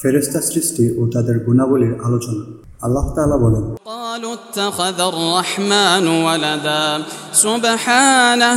ফেরেস্তা সৃষ্টি ও তাদের গুণাবলীর আলোচনা আল্লাহ তাআলা বলেন قالوا اتخذ الرحمن ولدا سبحانه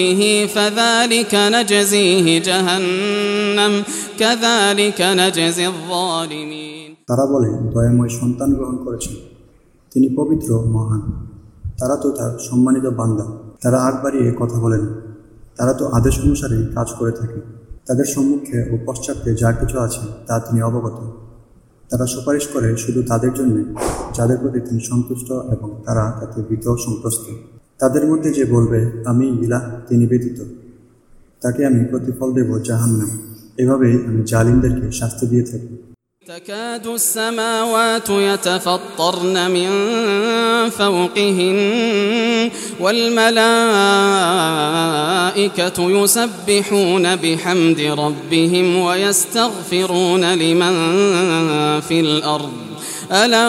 دونه فذلك نجزيه جهنم كذلك نجزي الظالمين তারা বলে দয়াময় সন্তান গ্রহণ করেছেন তিনি পবিত্র মহান তারা তো তার সম্মানিত বান্দা তারা আগ বাড়িয়ে কথা বলে না তারা তো আদেশ অনুসারেই কাজ করে থাকে তাদের সম্মুখে ও পশ্চাতে যা কিছু আছে তা তিনি অবগত তারা সুপারিশ করে শুধু তাদের জন্য যাদের প্রতি তিনি সন্তুষ্ট এবং তারা তাতে ভীত সন্ত্রস্ত তাদের মধ্যে যে বলবে আমি ইলাহ তিনি ব্যতীত তাকে আমি প্রতিফল দেব জাহান্নাম এভাবেই আমি জালিমদেরকে শাস্তি দিয়ে থাকি تكاد السماوات يتفطرن من فوقهن والملائكة يسبحون بحمد ربهم ويستغفرون لمن في الأرض ألا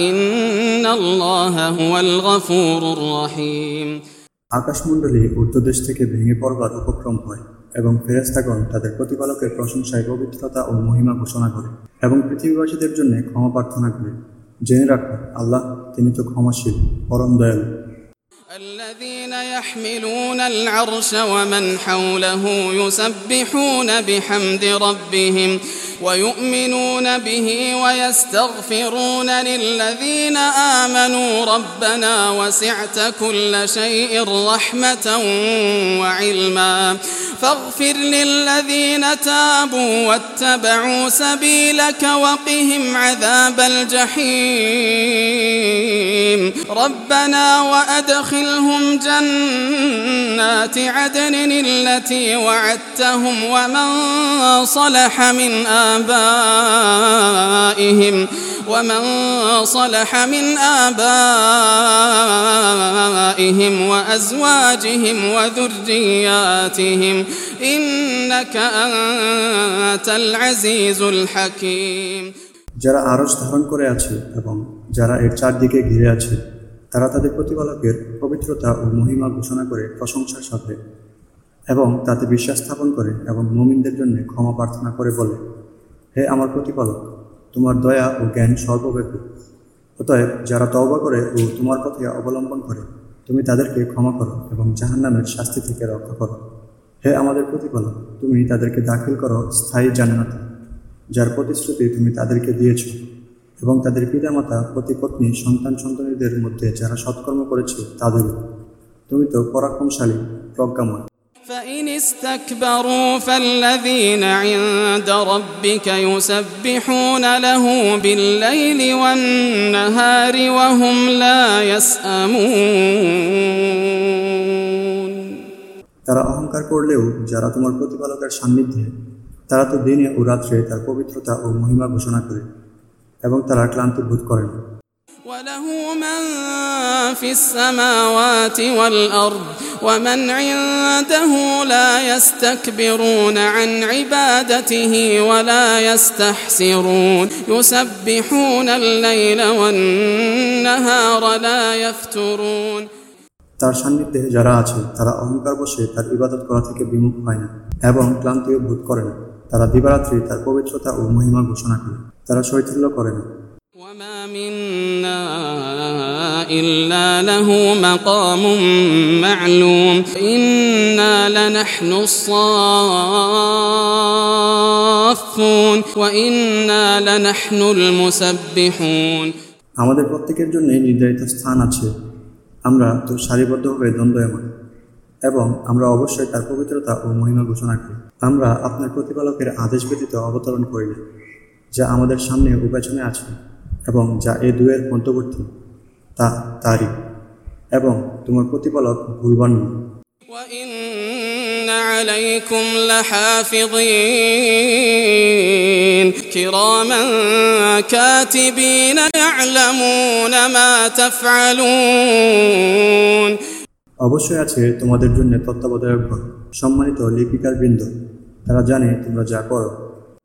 إن الله هو الغفور الرحيم আকাশমণ্ডলী উত্তরদেশ থেকে ভেঙে পড়বার উপক্রম হয় এবং ফেরেস্তাগণ তাদের প্রতিপালকের প্রশংসায় পবিত্রতা ও মহিমা ঘোষণা করে এবং পৃথিবীবাসীদের জন্য ক্ষমা প্রার্থনা করে জেনে রাখো আল্লাহ তিনি তো ক্ষমাশীল পরম দয়ালু الذين يحملون العرش ومن حوله يسبحون بحمد ربهم ويؤمنون به ويستغفرون للذين آمنوا ربنا وسعت كل شيء رحمة وعلما. فاغفر للذين تابوا واتبعوا سبيلك وقهم عذاب الجحيم. ربنا وأدخلهم جنات عدن التي وعدتهم ومن صلح من آبائهم ومن صلح من آبائهم وأزواجهم وذرياتهم إنك أنت العزيز الحكيم যারা আরস ধারণ করে আছে এবং যারা এর চারদিকে ঘিরে আছে তারা তাদের প্রতিপালকের পবিত্রতা ও মহিমা ঘোষণা করে প্রশংসার সাথে এবং তাতে বিশ্বাস স্থাপন করে এবং মুমিনদের জন্য ক্ষমা প্রার্থনা করে বলে হে আমার প্রতিপালক, তোমার দয়া ও জ্ঞান সর্বব্যাপী। অতএব যারা তওবা করে ও তোমার পথে অবলম্বন করে, তুমি তাদেরকে ক্ষমা করো এবং জাহান্নামের শাস্তি থেকে রক্ষা করো। হে আমাদের প্রতিপালক, তুমি তাদেরকে দাখিল করো স্থায়ী জান্নাতে, যার প্রতিশ্রুতি তুমি তাদেরকে দিয়েছ এবং তাদের পিতামাতা, পতিপত্নী, সন্তান সন্তানীদের মধ্যে যারা সৎকর্ম করেছে, তাদেরও। তুমি তো পরাক্রমশালী, প্রজ্ঞাময়। فإن استكبروا فالذين عند ربك يسبحون له بالليل والنهار وهم لا يسأمون তারা অহংকার করলেও যারা তোমার প্রতিপালকের সান্নিধ্যে তারা তো দিনে ও রাত্রে তার পবিত্রতা ও মহিমা ঘোষণা করে এবং তারা ক্লান্তি বোধ করে না وله من في السماوات والأرض ومن عنده لا يستكبرون عن عبادته ولا يستحسرون يسبحون الليل والنهار لا يفترون তার সান্নিধ্যে যারা আছে তারা অহংকার বসে তার ইবাদত করা থেকে বিমুখ হয় না এবং ক্লান্তিও বোধ করে না তারা দিবারাত্রি তার পবিত্রতা ও মহিমা ঘোষণা করে তারা শৈথিল্য করে না وما منا إلا له مقام معلوم إنا لنحن الصافون وإنا لنحن المسبحون আমাদের প্রত্যেকের জন্য নির্ধারিত স্থান আছে আমরা তো সারিবদ্ধভাবে দ্বন্দ্বয়মান এবং আমরা অবশ্যই তার পবিত্রতা ও মহিমা ঘোষণা করি আমরা আপনার প্রতিপালকের আদেশ ব্যতীত অবতরণ করি না যা আমাদের সামনে ও পেছনে আছে এবং যা এ দুয়ের মধ্যবর্তী তা তারই এবং তোমার প্রতিপালক ভুলবান নয় وإن عليكم لحافظين كراما كاتبين يعلمون ما تفعلون অবশ্যই আছে তোমাদের জন্য তত্ত্বাবধায়ক ঘর সম্মানিত লিপিকার বৃন্দ তারা জানে তোমরা যা করো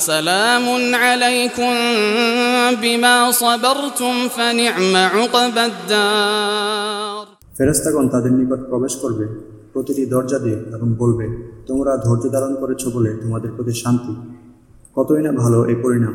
سلام عليكم بما صبرتم فنعم عقب الدار ফেরেস্তাগণ তাদের নিকট প্রবেশ করবে প্রতিটি দরজা দিয়ে এবং বলবে তোমরা ধৈর্য ধারণ করেছ বলে তোমাদের প্রতি শান্তি কতই না ভালো এই পরিণাম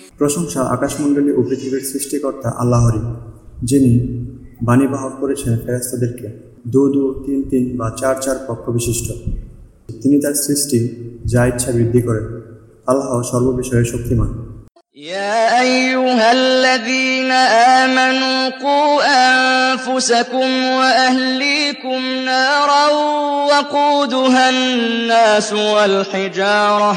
প্রশংসা আকাশমণ্ডলী ও পৃথিবীর সৃষ্টিকর্তা আল্লাহরই যিনি বাণীবাহক করেছেন ফেরেস্তাদেরকে দু দু তিন তিন বা চার চার পক্ষ বিশিষ্ট তিনি তার সৃষ্টি যা ইচ্ছা বৃদ্ধি করেন আল্লাহ সর্ববিষয়ে শক্তিমান يا أيها الذين آمنوا قوا أنفسكم وأهليكم نارا وقودها الناس والحجارة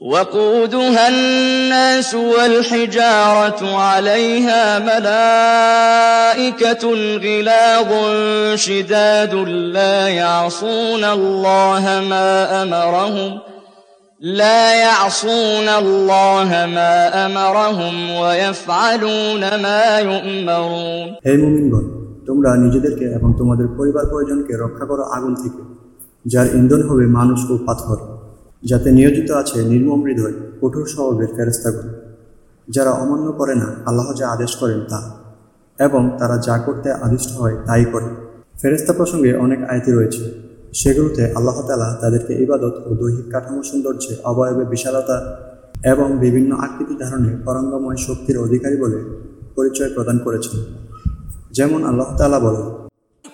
وقودها الناس والحجارة عليها ملائكة غلاظ شداد لا يعصون الله ما أمرهم لا يعصون الله ما أمرهم ويفعلون ما يؤمرون হে মুমিনগণ তোমরা নিজেদেরকে এবং তোমাদের পরিবার পরিজনকে রক্ষা করো আগুন থেকে যার ইন্ধন হবে মানুষ ও পাথর যাতে নিয়োজিত আছে নির্মম হৃদয়, কঠোর স্বভাবের ফেরেস্তাগণ যারা অমান্য করে না আল্লাহ যা আদেশ করেন তা, এবং তারা যা করতে আদিষ্ট হয় তাই করে। ফেরেস্তা প্রসঙ্গে অনেক আয়তি রয়েছে। সেগুলোতে আল্লাহ তালা তাদেরকে ইবাদত ও দৈহিক কাঠামো সৌন্দর্যে অবয়বে বিশালতা এবং বিভিন্ন আকৃতি ধারণে তরঙ্গময় শক্তির অধিকারী বলে পরিচয় প্রদান করেছেন। যেমন আল্লাহ তালা বলেন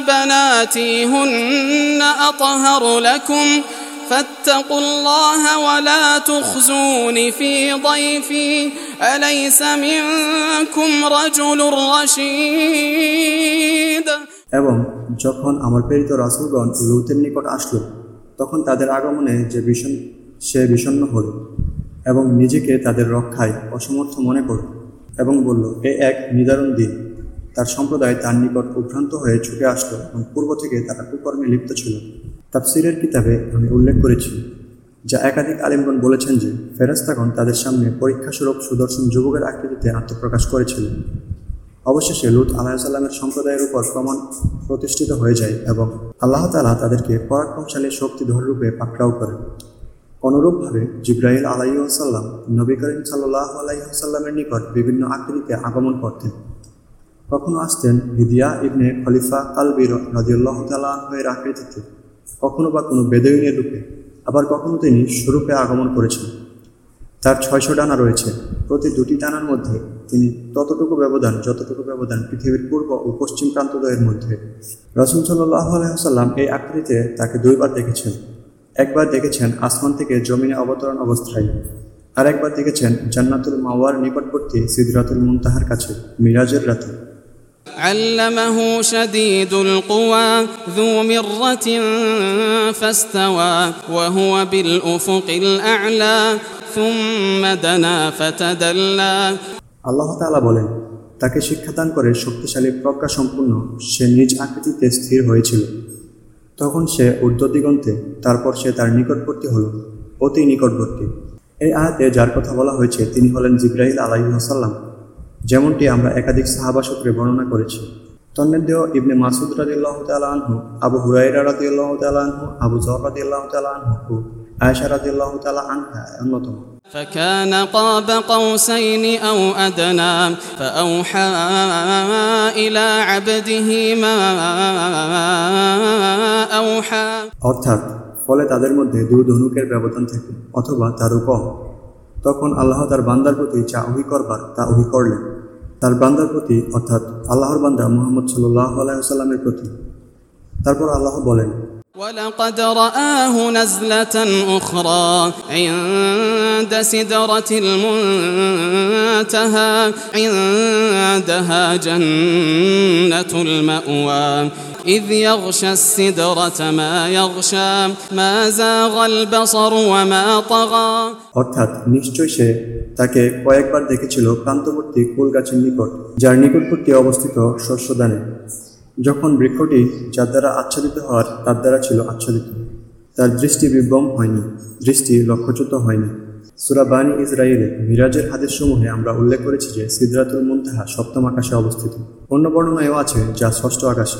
بناتي هن أطهر لكم فاتقوا الله ولا تخزون في ضيفي أليس منكم رجل رشيد এবং যখন আমার প্রেরিত রাসুলগণ লুতের নিকট আসলো তখন তাদের আগমনে যে বিষণ সে বিষণ্ণ হল এবং নিজেকে তাদের রক্ষায় অসমর্থ মনে করল এবং বলল এ এক নিদারুণ দিন তার সম্প্রদায় তার নিকট উভ্রান্ত হয়ে ছুটে আসলো এবং পূর্ব থেকে তারা কুকর্মে লিপ্ত ছিল। তাফসিরের কিতাবে আমি উল্লেখ করেছি, যা একাধিক আলিমগণ বলেছেন যে ফেরাস্তাগণ তাদের সামনে পরীক্ষাস্বরূপ সুদর্শন যুবকের আকৃতিতে আত্মপ্রকাশ করেছিলেন অবশেষে লুত আলাহিসাল্লামের সম্প্রদায়ের উপর প্রমাণ প্রতিষ্ঠিত হয়ে যায় এবং আল্লাহ তালা তাদেরকে পরাক্রমশালী শক্তিধর রূপে পাকড়াও করেন। অনুরূপভাবে জিব্রাহিল আলাইসাল্লাম নবী করিম সাল্লাহ আলাইসাল্লামের নিকট বিভিন্ন আকৃতিতে আগমন করতেন। কখনো আসতেন হিদিয়া ইবনে খলিফা কালবির রাজিউল্লাহ তালাহের আকৃতিতে কখনো বা কোনো বেদইনের রূপে আবার কখনো তিনি স্বরূপে আগমন করেছেন। তার ছয়শো ডানা রয়েছে। প্রতি দুটি ডানার মধ্যে তিনি ততটুকু ব্যবধান, যতটুকু ব্যবধান পৃথিবীর পূর্ব ও পশ্চিম প্রান্তদ্বয়ের মধ্যে। রসুল সাল্লাহ আলহাম এই আকৃতিতে তাকে দুইবার দেখেছেন। একবার দেখেছেন আসমান থেকে জমিনে অবতরণ অবস্থায়। আর একবার দেখেছেন জান্নাতুল মাওয়ার নিকটবর্তী সিদরাতুল মুনতাহার কাছে মিরাজের রাতে। علمه شديد القوى ذو مرة فاستوى وهو بالأفق الأعلى ثم دنا فتدلى আল্লাহ তাআলা বলেন তাকে শিক্ষাদান করে শক্তিশালী প্রজ্ঞা সম্পূর্ণ সে নিজ আকৃতিতে স্থির হয়েছিল তখন সে ঊর্ধ্ব দিগন্তে তারপর সে তার নিকটবর্তী হল অতি নিকটবর্তী এই আয়াতে যার কথা বলা হয়েছে তিনি হলেন জিব্রাহিল আলাইহি ওয়াসাল্লাম যেমনটি আমরা একাধিক সাহাবা সূত্রে বর্ণনা করেছি তন্মধ্যেও ইবনে মাসুদ রাদিয়াল্লাহু তাআলা আনহু আবু হুরাইরা রাদিয়াল্লাহু তাআলা আনহু আবু জর রাদিয়াল্লাহু তাআলা আনহু ও আয়েশা রাদিয়াল্লাহু তাআলা আনহা অন্যতম فكان قاب قوسين أو أدنى فأوحى إلى عبده ما أوحى অর্থাৎ ফলে তাদের মধ্যে দু ধনুকের ব্যবধান থাকে অথবা তারও কম তখন আল্লাহ তার বান্দার প্রতি যা ওহি করবার তা ওহি করলেন তার বান্দার প্রতি অর্থাৎ আল্লাহর বান্দা মোহাম্মদ সাল্লাহ আলাইসাল্লামের প্রতি। তারপর আল্লাহ বলেন ولقد رآه نزلة أخرى عند سدرة المنتهى عندها جنة المأوى إذ يغشى السدرة ما يغشى ما زاغ البصر وما طغى অর্থাৎ নিশ্চয় সে তাকে কয়েকবার দেখেছিল প্রান্তবর্তী কুল গাছের নিকট যার নিকটবর্তী অবস্থিত শস্যদানে যখন বৃক্ষটি যার দ্বারা আচ্ছাদিত হওয়ার, তার দ্বারা ছিল আচ্ছাদিত। তার দৃষ্টি বিভ্রম হয়নি, দৃষ্টি লক্ষ্যচ্যুত হয়নি। সুরা বানি ইসরায়েলে মিরাজের হাদিসসমূহে আমরা উল্লেখ করেছি যে, সিদ্রাতুল মুনতাহা সপ্তম আকাশে অবস্থিত। অন্য বর্ণনায়ও আছে যা ষষ্ঠ আকাশে।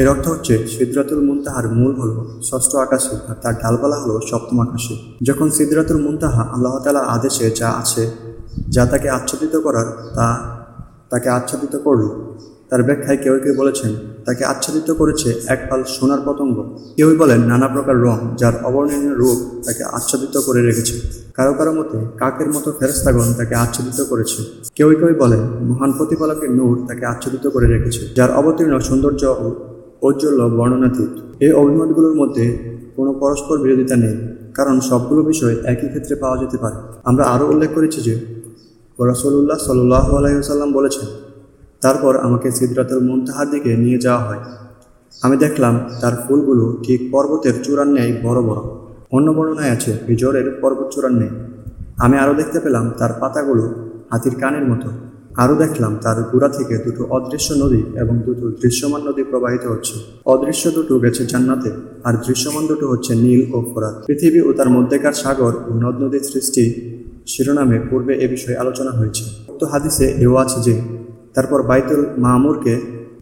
এর অর্থ হচ্ছে, সিদ্রাতুল মুনতাহার মূল হল ষষ্ঠ আকাশে আর তার ডালপালা হলো সপ্তম আকাশে। যখন সিদ্রাতুল মুনতাহা আল্লাহ তালার আদেশে যা আছে, যা তাকে আচ্ছাদিত করার, তা তাকে আচ্ছাদিত করল তার ব্যাখ্যায় কেউ কেউ বলেছেন, তাকে আচ্ছাদিত করেছে এক পাল সোনার পতঙ্গ। কেউই বলেন নানা প্রকার রং যার অবর্ণনীয় রূপ তাকে আচ্ছাদিত করে রেখেছে। কারও কারও মতে কাকের মতো ফেরেস্তাগণ তাকে আচ্ছাদিত করেছে। কেউ কেউ বলেন মহান প্রতিপালকের নূর তাকে আচ্ছাদিত করে রেখেছে, যার অবতীর্ণ সৌন্দর্য ও ঔজ্জ্বল্য বর্ণনাতীত। এই অভিমতগুলোর মধ্যে কোনো পরস্পর বিরোধিতা নেই, কারণ সবগুলো বিষয় একই ক্ষেত্রে পাওয়া যেতে পারে। আমরা আরও উল্লেখ করেছি যে রসল্লাহ সাল্লাহ আলাইসাল্লাম বলেছেন তারপর আমাকে সিদ্রাতুল মুনতাহার দিকে নিয়ে যাওয়া হয়। আমি দেখলাম তার ফুলগুলো ঠিক পর্বতের চূড়ার ন্যায় বড় বড়। অন্য বর্ণনায় আছে বিজরের পর্বত চূড়ার ন্যায় আমি আরও দেখতে পেলাম তার পাতাগুলো হাতির কানের মতো। আরও দেখলাম তার গোড়া থেকে দুটো অদৃশ্য নদী এবং দুটো দৃশ্যমান নদী প্রবাহিত হচ্ছে। অদৃশ্য দুটো গেছে জান্নাতে, আর দৃশ্যমান দুটো হচ্ছে নীল ও ফোরাত। পৃথিবী ও তার মধ্যেকার সাগর ও নদ নদীর সৃষ্টি শিরোনামে পূর্বে এ বিষয়ে আলোচনা হয়েছে। উক্ত হাদিসে এও আছে যে তারপর বাইতুল মামুরকে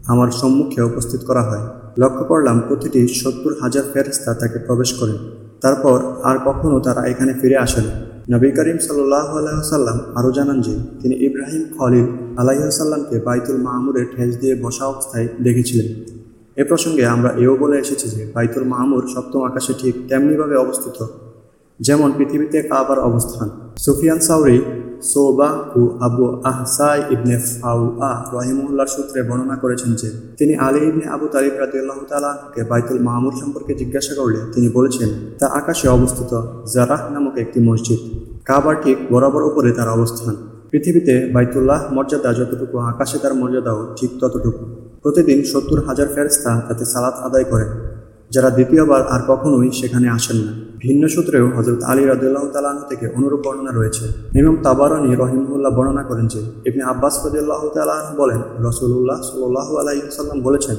আমার সম্মুখে উপস্থিত করা হয়। লক্ষ্য করলাম প্রতিটি সত্তর হাজার ফেরেস্তা তাকে প্রবেশ করে। তারপর আর কখনও তারা এখানে ফিরে আসেন। নবী করিম সাল্লাহ আলাইসাল্লাম আরও জানান যে, তিনি ইব্রাহিম খলিল আলাইসাল্লামকে বাইতুল মামুরের ঠেস দিয়ে বসা অবস্থায় দেখেছিলেন। এ প্রসঙ্গে আমরা এও বলে এসেছি যে, বাইতুল মামুর সপ্তম আকাশে ঠিক তেমনিভাবে অবস্থিত, যেমন পৃথিবীতে কাবার অবস্থান। সুফিয়ান সাউরি সোবা ও আবু আহসাই ইবনে ফাউআ রহিমুল্লাহর সূত্রে বর্ণনা করেছেন যে, তিনি আলী ইবনে আবু তালিব রাদিয়াল্লাহু তাআলাকে বাইতুল মাহমুদ সম্পর্কে জিজ্ঞাসা করলে তিনি বলেছেন, তা আকাশে অবস্থিত জারাহ নামক একটি মসজিদ। কাবার ঠিক বরাবর উপরে তার অবস্থান। পৃথিবীতে বাইতুল্লাহ মর্যাদা যতটুকু, আকাশে তার মর্যাদাও ঠিক ততটুকু। প্রতিদিন সত্তর হাজার ফেরেস্তা তাতে সালাত আদায় করেন। যারা দ্বিতীয়বার আর কখনোই সেখানে আসেন না। ভিন্ন সূত্রেও হজরত আলী রাদিল্লাহ তালাহ থেকে অনুরূপ বর্ণনা রয়েছে। ইমাম তাবারানি রহিমুল্লাহ বর্ণনা করেন যে, ইবনে আব্বাস রদিল্লাহ তালাহ বলেন রসুল্লাহ সাল্লাহ আলাইসাল্লাম বলেছেন,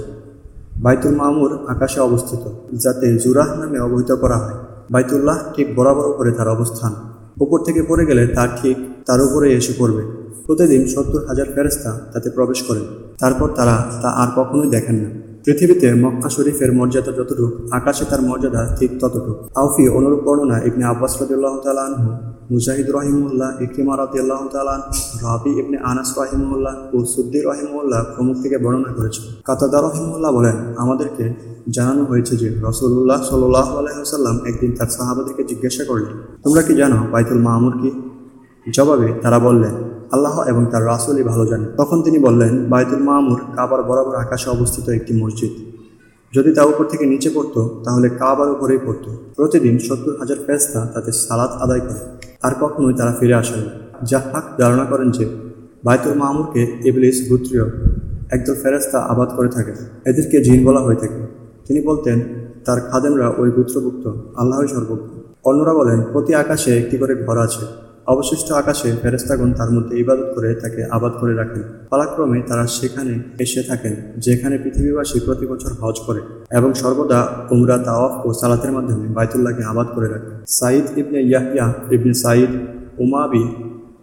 বাইতুল মামুর আকাশে অবস্থিত, যাতে জুরাহ নামে অবহিত করা হয়। বাইতুল্লাহ ঠিক বরাবর উপরে তার অবস্থান। উপর থেকে পড়ে গেলে তার ঠিক তার উপরে এসে পড়বে। প্রতিদিন সত্তর হাজার ফেরেস্তা তাতে প্রবেশ করেন। তারপর তারা তা আর কখনোই দেখেন না। পৃথিবীতে মক্কা শরীফের মর্যাদা যতটুক, আকাশে তার মর্যাদা ঠিক ততটুক। আউফি অনুরূপ বর্ণনা ইবনে আব্বাস রদুল্লাহ তালানহু মুজাহিদ রহিমুল্লাহ, ইকরিমা রদিয়াল্লাহ তালান রাবি ইবনে আনাস রহিমুল্লাহ ও সুদ্দি রহিমুল্লাহ প্রমুখ থেকে বর্ণনা করেছে কাতাদা রহিমুল্লাহ বলেন, আমাদেরকে জানানো হয়েছে যে রসুল্লাহ সাল্লাহ আলহিহাল্লাম একদিন তার সাহাবাদেরকে জিজ্ঞাসা করলেন, তোমরা কি জানো বাইতুল মামুর কি? জবাবে তারা বললেন, আল্লাহ এবং তার রাসুলই ভালো জানে তখন তিনি বললেন, বাইতুল মামুর কাবার বরাবর আকাশে অবস্থিত একটি মসজিদ। যদি তা উপর থেকে নিচে পড়তো, তাহলে কাবার উপরেই পড়তো। প্রতিদিন সত্তর হাজার ফেস্তা তাতে সালাত আদায় করে, আর কখনোই তারা ফিরে আসেন যা হাক ধারণা করেন যে, বাইতুল মামুরকে ইবলিস গুত্রীয় একদল ফেরেস্তা আবাদ করে থাকে। এদেরকে জিন বলা হয়ে থাকে। তিনি বলতেন, তার খাদেমরা ওই পুত্রভুক্ত আল্লাহই সর্বজ্ঞ। অন্যরা বলেন, প্রতি আকাশে একটি করে ঘর আছে। অবশিষ্ট আকাশে ফেরেস্তাগণ তার মধ্যে ইবাদত করে তাকে আবাদ করে রাখেন। পালাক্রমে তারা সেখানে এসে থাকেন, যেখানে পৃথিবীবাসী প্রতি বছর হজ করে এবং সর্বদা উমরা, তাওয়াফ ও সালাতের মাধ্যমে বাইতুল্লাহকে আবাদ করে রাখে। সাঈদ ইবনে ইয়াহিয়া ইবনে সাইদ উমাবি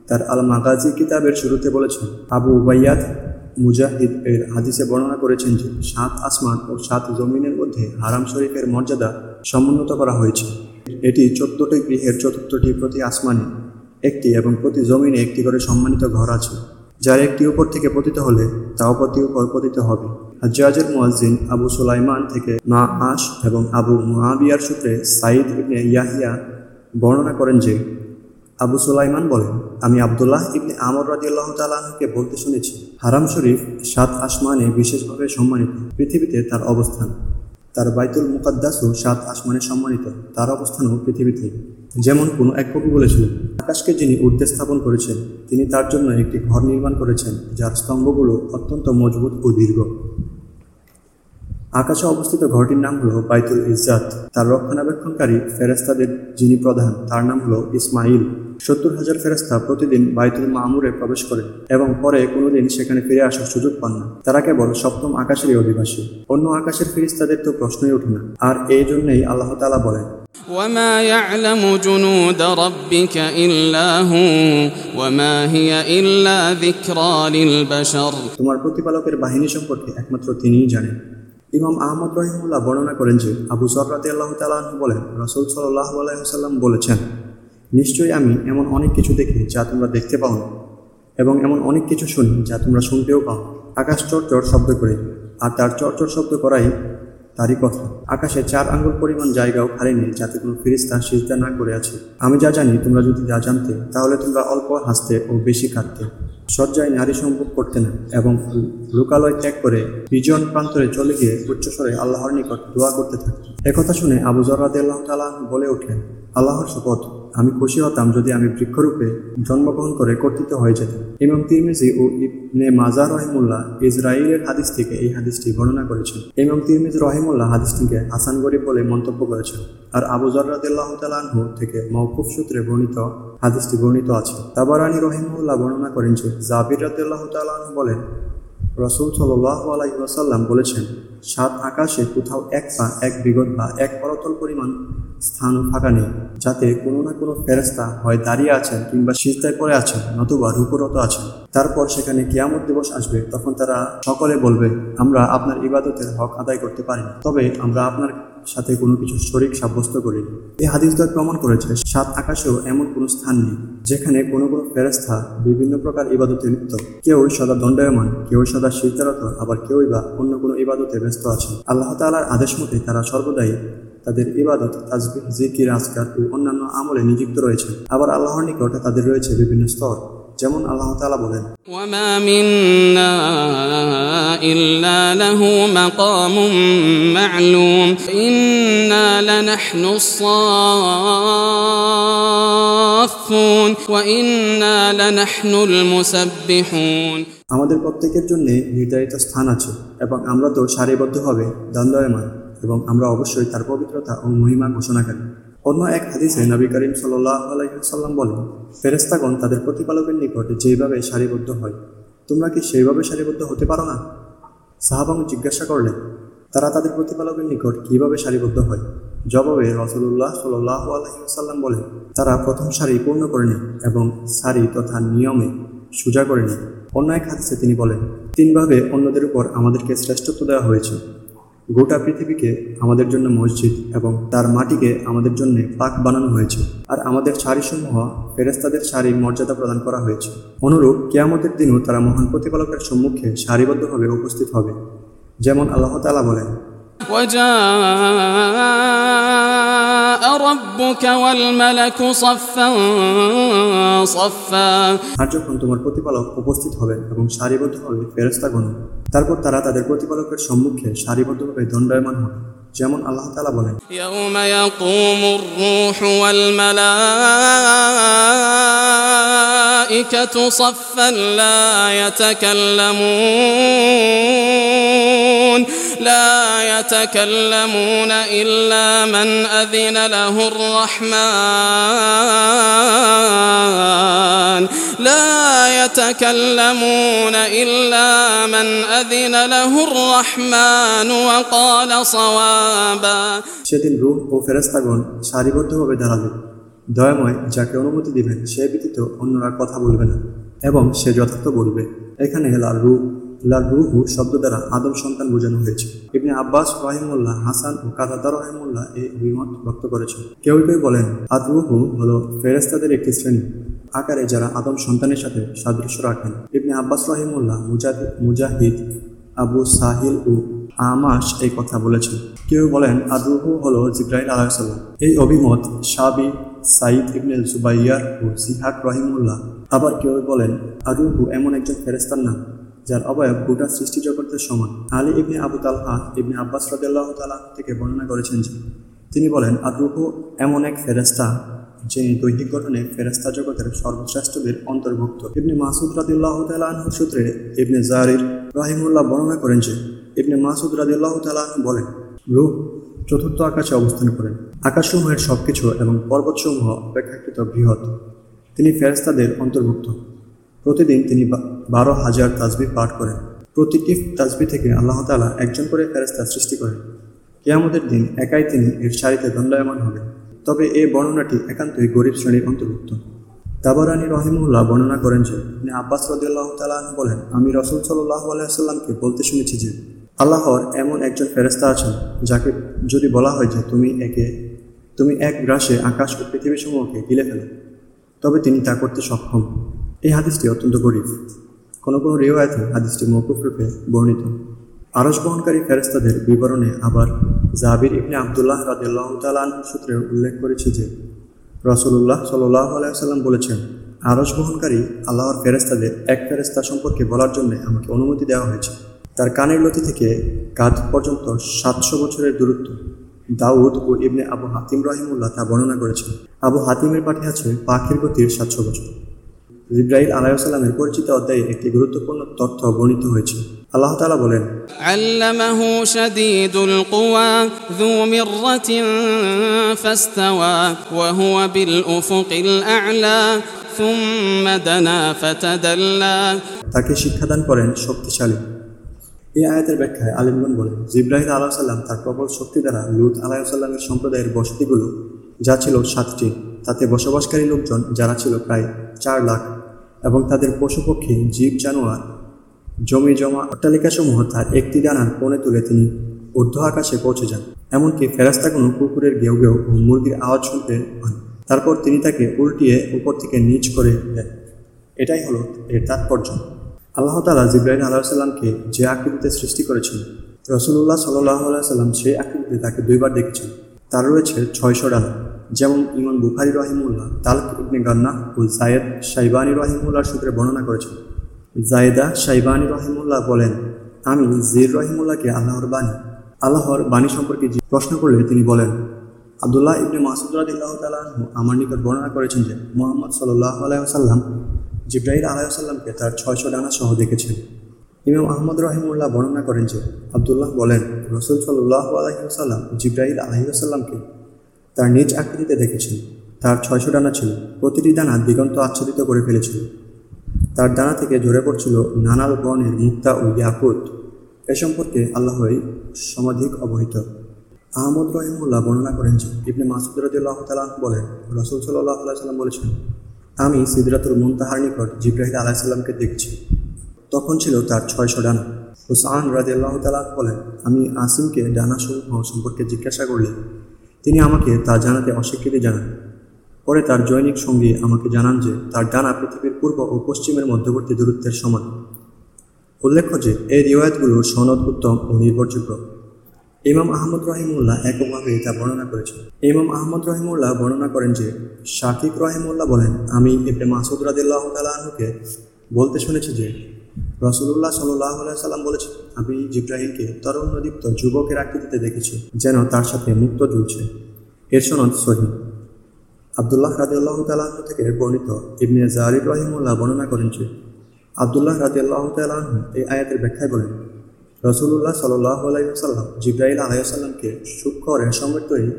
তার আল মাগাজি কিতাবের শুরুতে বলেছেন, আবু উবাইয়াদ মুজাহিদ এর হাদিসে বর্ণনা করেছেন যে, সাত আসমান ও সাত জমিনের মধ্যে হারাম শরীফের মর্যাদা সমুন্নত করা হয়েছে। এটি চোদ্দটি গৃহের চতুর্থটি প্রতি আসমানে একটি এবং প্রতি জমিনে একটি করে সম্মানিত ঘর আছে, যার একটি উপর থেকে পতিত হলে তা অপরটি উপর পতিত হবে। হাজ্জাজের মুয়াজ্জিন আবু সুলাইমান থেকে মা আশ এবং আবু মুআবিয়ার সূত্রে সাইদ ইবনে ইয়াহিয়া বর্ণনা করেন যে, আবু সুলাইমান বলেন, আমি আবদুল্লাহ ইবনে আমর রাদিয়াল্লাহু তাআলাকে বলতে শুনেছি, হারাম শরীফ সাত আসমানে বিশেষভাবে সম্মানিত, পৃথিবীতে তার অবস্থান। তার বাইতুল মুকাদ্দাসও সাত আসমানে সম্মানিত, তার অবস্থানও পৃথিবীতে যেমন কোনো এক কবি বলেছিলেন, আকাশকে যিনি ঊর্ধ্বে স্থাপন করেছেন, তিনি তার জন্য একটি ঘর নির্মাণ করেছেন, যার স্তম্ভগুলো অত্যন্ত মজবুত ও দীর্ঘ। আকাশে অবস্থিত ঘরটির নাম হলো বাইতুল ইজ্জাত। তার রক্ষণাবেক্ষণকারী ফেরেস্তাদের যিনি প্রধান, তার নাম হলো ইসমাইল সত্তর হাজার ফেরেস্তা প্রতিদিন বাইতুল মামুরে প্রবেশ করে এবং পরে কোনোদিন সেখানে ফিরে আসার সুযোগ পান না। তারা কেবল সপ্তম আকাশেরই অধিবাসী। অন্য আকাশের ফেরিস্তাদের তো প্রশ্নই ওঠে না। আর এই জন্যেই আল্লাহ তালা বলেন وما يعلم جنود ربك إلا هو وما هي إلا ذكرى للبشر তোমার প্রতিপালকের বাহিনী সম্পর্কে একমাত্র তিনিই জানেন ইমাম আহমদ রহিমুল্লাহ বর্ণনা করেন যে আবু সররাতে আল্লাহ তালাহ বলেন রসুল সাল্লাহ আলাইসাল্লাম বলেছেন নিশ্চয়ই আমি এমন অনেক কিছু দেখি যা তোমরা দেখতে পাও না এবং এমন অনেক কিছু শুনি যা তোমরা শুনতেও পাও আকাশ চরচর শব্দ করে আর তার চরচর শব্দ করাই তারই কথা। আকাশে চার আঙ্গুল পরিমাণ জায়গাও খালি যাতে কোনো ফিরিস্তা সিজদা না করে আছে। আমি যা জানি, তোমরা যদি যা জানতে, তাহলে তোমরা অল্প হাসতে ও বেশি কাঁদতে। শয্যায় নারী সম্ভব করতে না এবং লোকালয় ত্যাগ করে বিজন প্রান্তরে চলে গিয়ে উচ্চস্বরে আল্লাহর নিকট দোয়া করতে থাকত। একথা শুনে আবু জরাদ আল্লাহ তালা বলে ওঠেন, আল্লাহর শপথ আমি খুশি হতাম যদি আমি বৃক্ষরূপে জন্মগ্রহণ করে কর্তৃত হয়ে যেতাম। ইমাম তিরমিজি ও ইবনে মাজার রহিমুল্লাহ ইসরায়েলের হাদিস থেকে এই হাদিসটি বর্ণনা করেছেন। ইমাম তিরমিজ রহিমুল্লাহ হাদিসটিকে হাসান গরিব বলে মন্তব্য করেছেন। আর আবু জর্রাদিল্লাহ তালাহু থেকে মৌকুফ সূত্রে বর্ণিত হাদিসটি বর্ণিত আছে। তাবারানি রহিমুল্লাহ বর্ণনা করেন যে, জাবির রাদিল্লাহ তালাহ বলেন, রসুল সাল্লাহ আলাইসাল্লাম বলেছেন, সাত আকাশে কোথাও এক পা, এক বিগত বা এক করতল পরিমাণ স্থান ফাঁকা নেই, যাতে কোনো না কোনো ফেরেস্তা হয় দাঁড়িয়ে আছেন কিংবা সিজদায় পড়ে আছেন নতুবা রূপরত আছেন। তারপর সেখানে কিয়ামত দিবস আসবে, তখন তারা সকলে বলবে, আমরা আপনার ইবাদতের হক আদায় করতে পারি তবে আমরা আপনার সাথে কোনো কিছু শরিক সাব্যস্ত করি এই হাদিস দ্বয় প্রমাণ করেছে, সাত আকাশেও এমন কোনো স্থান নেই, যেখানে কোনো কোনো ফেরস্থা বিভিন্ন প্রকার ইবাদতে লিপ্ত। কেউ সদা দণ্ডায়মান, কেউ সদা শীতারত আবার কেউই বা অন্য কোনো ইবাদতে ব্যস্ত আছে আল্লাহ তালার আদেশ মতে তারা সর্বদাই তাদের ইবাদত তাজবিহ জিকির আজকার ও অন্যান্য আমলে নিযুক্ত রয়েছে আবার আল্লাহর নিকটে তাদের রয়েছে বিভিন্ন স্তর যেমন আল্লাহ তালা বলেন وما منا إلا له مقام معلوم إنا لنحن الصافون وإنا لنحن المسبحون আমাদের প্রত্যেকের জন্য নির্ধারিত স্থান আছে এবং আমরা তো সারিবদ্ধভাবে দণ্ডায়মান এবং আমরা অবশ্যই তার পবিত্রতা ও মহিমা ঘোষণা করি। অন্য এক হাদিসে নবী করিম আলাইসাল্লাম বলেন ফেরেস্তাগণ তাদের প্রতিপালকের নিকট যেভাবে সারিবদ্ধ হয়, তোমরা কি সেইভাবে সারিবদ্ধ হতে পারো না? সাহাবাং জিজ্ঞাসা করলেন, তারা তাদের প্রতিপালকের নিকট কীভাবে সারিবদ্ধ হয়? জবাবে রসুল্লাহ সাল্লাহ আলহিহাল্লাম বলেন, তারা প্রথম সারি পূর্ণ করে নেয় এবং সারি তথা নিয়মে সোজা করে নেয়। অন্য এক হাদিসে তিনি বলেন, তিনভাবে অন্যদের উপর আমাদেরকে শ্রেষ্ঠত্ব দেওয়া হয়েছে। গোটা পৃথিবীকে আমাদের জন্য মসজিদ এবং তার মাটিকে আমাদের জন্য পাক বানানো হয়েছে। আর আমাদের সারিসমূহ ফেরেস্তাদের সারির মর্যাদা প্রদান করা হয়েছে। অনুরূপ কেয়ামতের দিনও তারা মহান প্রতিপালকের সম্মুখে সারিবদ্ধভাবে উপস্থিত হবে। যেমন আল্লাহ তালা বলেন আর যখন তোমার প্রতিপালক উপস্থিত হবে এবং সারিবদ্ধভাবে ফেরস্তাগণ তারপর তারা তাদের প্রতিপালকের সম্মুখে সারিবদ্ধভাবে দণ্ডায়মান হবে যেমন আল্লাহ তালা বলেন। ইকাতু صفا لا يتكلمون يتكلمون لا يتكلمون إلا من أذن له الرحمن لا يتكلمون إلا من أذن له الرحمن وقال صوابا সেদিন রূহ ও ফেরেস্তাগণ সারিবদ্ধভাবে দাঁড়াবে দয়াময় যাকে অনুমতি দিবেন সে ব্যতীত অন্যরা কথা বলবে না এবং সে যথার্থ বলবে এখানে লাল রু লাল রুহু শব্দ দ্বারা আদম সন্তান বোঝানো হয়েছে। ইবনে আব্বাস রহিমুল্লাহ হাসান ও কাতাদা রহিমুল্লাহ এই অভিমত ব্যক্ত করেছেন। কেউ কেউ বলেন আর রুহু হলো ফেরেস্তাদের একটি শ্রেণি, আকারে যারা আদম সন্তানের সাথে সাদৃশ্য রাখেন। ইবনে আব্বাস রহিমুল্লাহ মুজাহিদ মুজাহিদ, আবু সাহিল ও আমাস এই কথা বলেছেন। কেউ বলেন, আদরুহু হলো জিব্রাইল আলাহিসাল্লাম এই অভিমত সাবি সাইদ ইবনে জুবাইয়ার ও সিহাক রহিমুল্লাহ আবার কেউ বলেন, আদরুহু এমন একজন ফেরেস্তার নাম যার অবয়ব গোটা সৃষ্টি জগতের সমান। আলী ইবনে আবু তালহা ইবনে আব্বাস রাদিয়াল্লাহু তাআলা থেকে বর্ণনা করেছেন যে, তিনি বলেন আদরুহু এমন এক ফেরেস্তা যিনি দৈহিক গঠনে ফেরেস্তা জগতের সর্বশ্রেষ্ঠদের অন্তর্ভুক্ত। ইবনে মাসুদ রাদিল্লাহ তালাহ সূত্রে ইবনে জারির রাহিমুল্লাহ বর্ণনা করেন যে, ইবনে মাসুদ রাদিল্লাহ তালাহ বলেন, রূহ চতুর্থ আকাশে অবস্থান করেন। আকাশসমূহের সবকিছু এবং পর্বতসমূহ অপেক্ষাকৃত বৃহৎ। তিনি ফেরেস্তাদের অন্তর্ভুক্ত। প্রতিদিন তিনি বারো হাজার তাজবি পাঠ করেন। প্রতিটি তাজবি থেকে আল্লাহ তাআলা একজন করে ফেরেস্তা সৃষ্টি করেন। কেয়ামতের দিন একাই তিনি এর সারিতে দণ্ডায়মান হবেন। তবে এই বর্ণনাটি একান্তই গরিব শ্রেণির অন্তর্ভুক্ত। তাবারানী রহিমুল্লাহ বর্ণনা করেন যে তিনি আব্বাস রদিয়াল্লাহ তালাহ বলেন, আমি রসুল সাল্লাহ আলাইসাল্লামকে বলতে শুনেছি যে, আল্লাহর এমন একজন ফেরেস্তা আছেন, যাকে যদি বলা হয় যে তুমি একে, তুমি এক গ্রাসে আকাশ ও পৃথিবী সমূহকে গিলে ফেলো, তবে তিনি তা করতে সক্ষম। এই হাদিসটি অত্যন্ত গরিব। কোনো কোনো রেওয়ায়তে হাদিসটি মৌকুফ রূপে বর্ণিত। আরস বহনকারী ফেরেস্তাদের বিবরণে আবার জাবির ইবনে আবদুল্লাহ রাদিল্লাহ সূত্রে উল্লেখ করেছি যে রসুল্লাহ সাল্লাহ আলাইসাল্লাম বলেছেন আরস বহনকারী আল্লাহর ফেরেস্তাদের এক ফেরেস্তা সম্পর্কে বলার জন্য আমাকে অনুমতি দেওয়া হয়েছে। তার কানের লতি থেকে কাঁধ পর্যন্ত সাতশো বছরের দূরত্ব দাউদ ও ইবনে আবু হাতিম রহিমুল্লাহ তা বর্ণনা করেছেন। আবু হাতিমের পাঠে আছে পাখির গতির সাতশো বছর। জিব্রাহিল আলাইসাল্লামের পরিচিত অধ্যায়ে একটি গুরুত্বপূর্ণ তথ্য বর্ণিত হয়েছে। আল্লাহ তালা বলেন আল্লামাহু শাদীদুল কুওয়া যু মিররাতিন ফাস্তাওয়া ওয়া হুয়া বিল উফুকিল আ'লা সুম্মা দানা ফাতাদাল্লা। তাকে শিক্ষাদান করেন শক্তিশালী। এই আয়াতের ব্যাখ্যায় আলিমগন বলেন জিব্রাহিম আলাইসাল্লাম তার প্রবল শক্তি দ্বারা লুত আলাইসাল্লামের সম্প্রদায়ের বসতিগুলো যা ছিল সাতটি তাতে বসবাসকারী লোকজন যারা ছিল প্রায় চার লাখ এবং তাদের পশুপক্ষী জীব জানোয়ার জমি জমা অট্টালিকাসমূহ তার একটি ডানার কোণে তুলে তিনি ঊর্ধ্ব আকাশে পৌঁছে যান। এমনকি ফেরাস্তাগুলো কুকুরের গেউ গেউ ও মুরগির আওয়াজ শুনতে পান। তারপর তিনি তাকে উল্টিয়ে উপর থেকে নিচ করে দেন। এটাই হলো এর তাৎপর্য। আল্লাহ তালা জিব্রাহিম আলাহিসাল্লামকে যে আকৃতিতে সৃষ্টি করেছেন রসুল্লাহ সাল্লাহ সাল্লাম সেই আকৃতিতে তাকে দুইবার দেখেছেন। তার রয়েছে ছয়শো ডানা। যেমন ইমান বুখারি রহিমুল্লাহ, তালক ইবনে গান্না ও জায়েদ সাইবানী রহিমুল্লাহর সূত্রে বর্ণনা করেছেন। জায়দা সাইবানী রহিমুল্লাহ বলেন, আমি জির রহিমুল্লাহকে আল্লাহর বাণী আল্লাহর বাণী সম্পর্কে প্রশ্ন করলে তিনি বলেন, আবদুল্লাহ ইবনে মাসুদ রাদিল্লাহ তালাহ আমার নিকট বর্ণনা করেছেন যে, মোহাম্মদ সাল্লাহ আলাইসাল্লাম জিব্রাহিল আলাইসাল্লামকে তার ছয়শো ডানা সহ দেখেছেন। ইমাম আহমদ রহিমুল্লাহ বর্ণনা করেন যে, আবদুল্লাহ বলেন, রসুল সাল্লাহ আলহিউসাল্লাম জিব্রাহিল আলহিউসাল্লামকে তার নিজ আকৃতিতে দেখেছেন তার ছয়শো ডানা ছিল। প্রতিটি ডানা দিগন্ত আচ্ছাদিত করে ফেলেছিল। তার ডানা থেকে ঝরে পড়ছিল নানাল বর্ণের মুক্তা ও ইয়াকুত। এ সম্পর্কে আল্লাহই সমাধিক অবহিত। আহমদ রহিমুল্লাহ বর্ণনা করেন যে, ইবনে মাসুদ রাদিয়াল্লাহু তাআলা বলেন, রসুল সাল্লাহ আল্লাহ সাল্লাম বলেছেন, আমি সিদরাতুল মুনতাহার নিকট জিব্রাহিল আলাহ সাল্লামকে দেখছি। তখন ছিল তার ছয়শো ডানা। হুসান রাদিয়াল্লাহ তাআলা বলেন, আমি আসিমকে ডানা ডানাসমূহ সম্পর্কে জিজ্ঞাসা করলে আমাকে তা জানাতে অস্বীকৃতি জানান। পরে তার জৈনিক সঙ্গী আমাকে জানান যে, তার ডানা পৃথিবীর পূর্ব ও পশ্চিমের মধ্যবর্তী দূরত্বের সমান। উল্লেখ্য যে, এই রিওয়ায়তগুলোর সনদ উত্তম ও নির্ভরযোগ্য। ইমাম আহমদ রহিমুল্লাহ এককভাবে তা বর্ণনা করেছেন। ইমাম আহমদ রহিমুল্লাহ বর্ণনা করেন যে শাকিক রহিমুল্লাহ বলেন, আমি ইবনে মাসুদ রাদিল্লাহ তালাহকে বলতে শুনেছি যে রসুল্লাহ সাল্লাহ সাল্লাম বলেছেন, আমি জিব্রাহিমকে তরুণদীপ্ত যুবকের আকৃতিতে দেখেছি, যেন তার সাথে মুক্ত ঝুলছে। এর সনদ সহি। আবদুল্লাহ রাজিউল্লাহ তালাহ থেকে বর্ণিত ইবনে জারির রহিমুল্লাহ বর্ণনা করেন যে, আবদুল্লাহ রাজিউল্লাহ তালাহ এই আয়াতের ব্যাখ্যায় বলেন রসুল্লাহ সাল্লাহ আলাইসাল্লাম জিব্রাইল আলাইসাল্লামকে সূক্ষ্ম রেশমের তৈরি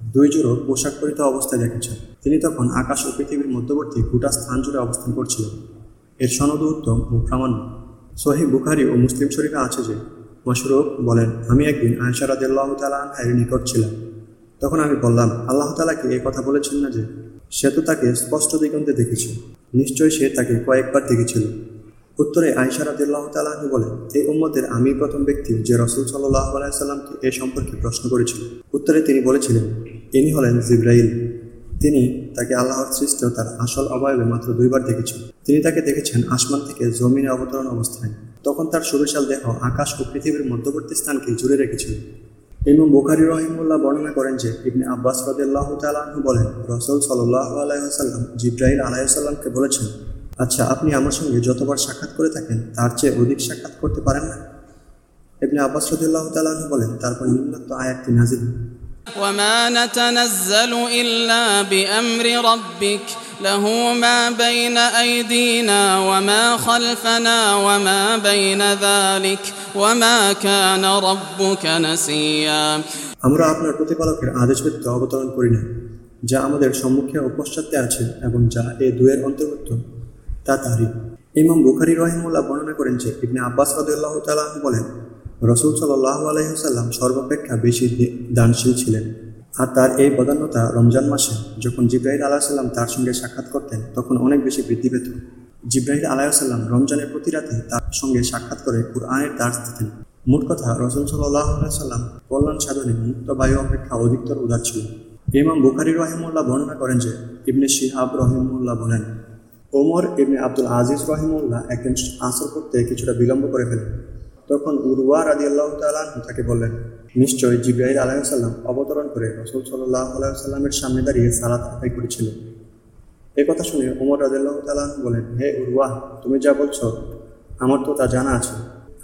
দুই জোড়ো পোশাক পরিত অবস্থায় দেখেছেন। তিনি তখন আকাশ ও পৃথিবীর মধ্যবর্তী গোটা স্থান জুড়ে অবস্থান করছিলেন। এর সনদ উত্তম ও প্রামাণ্য। সহি বুখারি ও মুসলিম শরীফে আছে যে মশরুফ বলেন, আমি একদিন আয়সা রাদিল্লাহ তালা এর নিকট ছিলাম। তখন আমি বললাম, আল্লাহ তালাকে এই কথা বলেছেন না যে, সে তো তাকে স্পষ্ট দিগন্তে দেখেছে। নিশ্চয়ই সে তাকে কয়েকবার দেখেছিল। উত্তরে আয়সা রাদিল্লাহ তালাহু বলেন, এই উম্মতের আমি প্রথম ব্যক্তি যে রসুল সাল্লাহ আলাইসাল্লামকে এ সম্পর্কে প্রশ্ন করেছিল। উত্তরে তিনি বলেছিলেন, ইনি হলেন জিব্রাইল। তিনি তাকে আল্লাহর সৃষ্ট তার আসল অবয়বে মাত্র দুইবার দেখেছেন। তিনি তাকে দেখেছেন আসমান থেকে জমিনে অবতরণ অবস্থায়। তখন তার সুবিশাল দেহ আকাশ ও পৃথিবীর মধ্যবর্তী স্থানকে জুড়ে রেখেছিল। ইমাম বুখারি রহিমুল্লাহ বর্ণনা করেন যে, ইবনে আব্বাস রদিল্লাহ তালাহু বলেন, রসুল সাল্লাহ আলাইসাল্লাম জিব্রাহিল আলাইসাল্লামকে বলেছেন আচ্ছা আপনি আমার সঙ্গে যতবার সাক্ষাৎ করে থাকেন, তার চেয়ে অধিক সাক্ষাৎ করতে পারেন না? ইবনে আব্বাস রদিল্লাহ তালাহু বলেন, তারপর নিম্নোক্ত আয়াতটি নাজিল। وما نتنزل إلا بأمر ربك له ما بين أيدينا وما خلفنا وما بين ذلك وما كان ربك نسيا আমরা আপনার প্রতিপালকের আদেশ ব্যতীত অবতরণ করি না যা আমাদের সম্মুখে ও পশ্চাতে আছে এবং যা এ দুয়ের অন্তর্ভুক্ত তা তারই ইমাম বুখারি রহিমুল্লাহ বর্ণনা করেন যে ইবনে আব্বাস রদুল্লাহ তালাহ বলেন রসুল সাল্লাহ আলহিহাল্লাম সর্বাপেক্ষা বেশি দানশীল ছিলেন। আর তার এই বদান্যতা রমজান মাসে যখন জিব্রাহিল আলাহিসাল্লাম তার সঙ্গে সাক্ষাৎ করতেন, তখন অনেক বেশি বৃদ্ধি পেত। জিব্রাহিল আলাহিসাল্লাম রমজানের প্রতি রাতে তার সঙ্গে সাক্ষাৎ করে কুরআনের দাস দিতেন। মোট কথা, রসুল সাল্লাহ সাল্লাম কল্যাণ সাধনে মুক্ত বায়ু অপেক্ষা অধিকতর উদার ছিল ইমাম বুখারি রহিমুল্লাহ বর্ণনা করেন যে, ইবনে শিহাব রহিমুল্লাহ বলেন, ওমর ইবনে আব্দুল আজিজ রহিমুল্লাহ একদিন আসর করতে কিছুটা বিলম্ব করে ফেলেন। তখন উরওয়া রাদি আল্লাহ তালান তাকে বললেন, নিশ্চয় জিব্রাহিল আলাইসাল্লাম অবতরণ করে রসুল সাল্লাহ আলাইসাল্লামের সামনে দাঁড়িয়ে সালাত আদায় করেছিল। এ কথা শুনে ওমর রাদিল্লাহ তালান বলেন হে উরওয়াহ তুমি যা বলছ, আমার তো তা জানা আছে।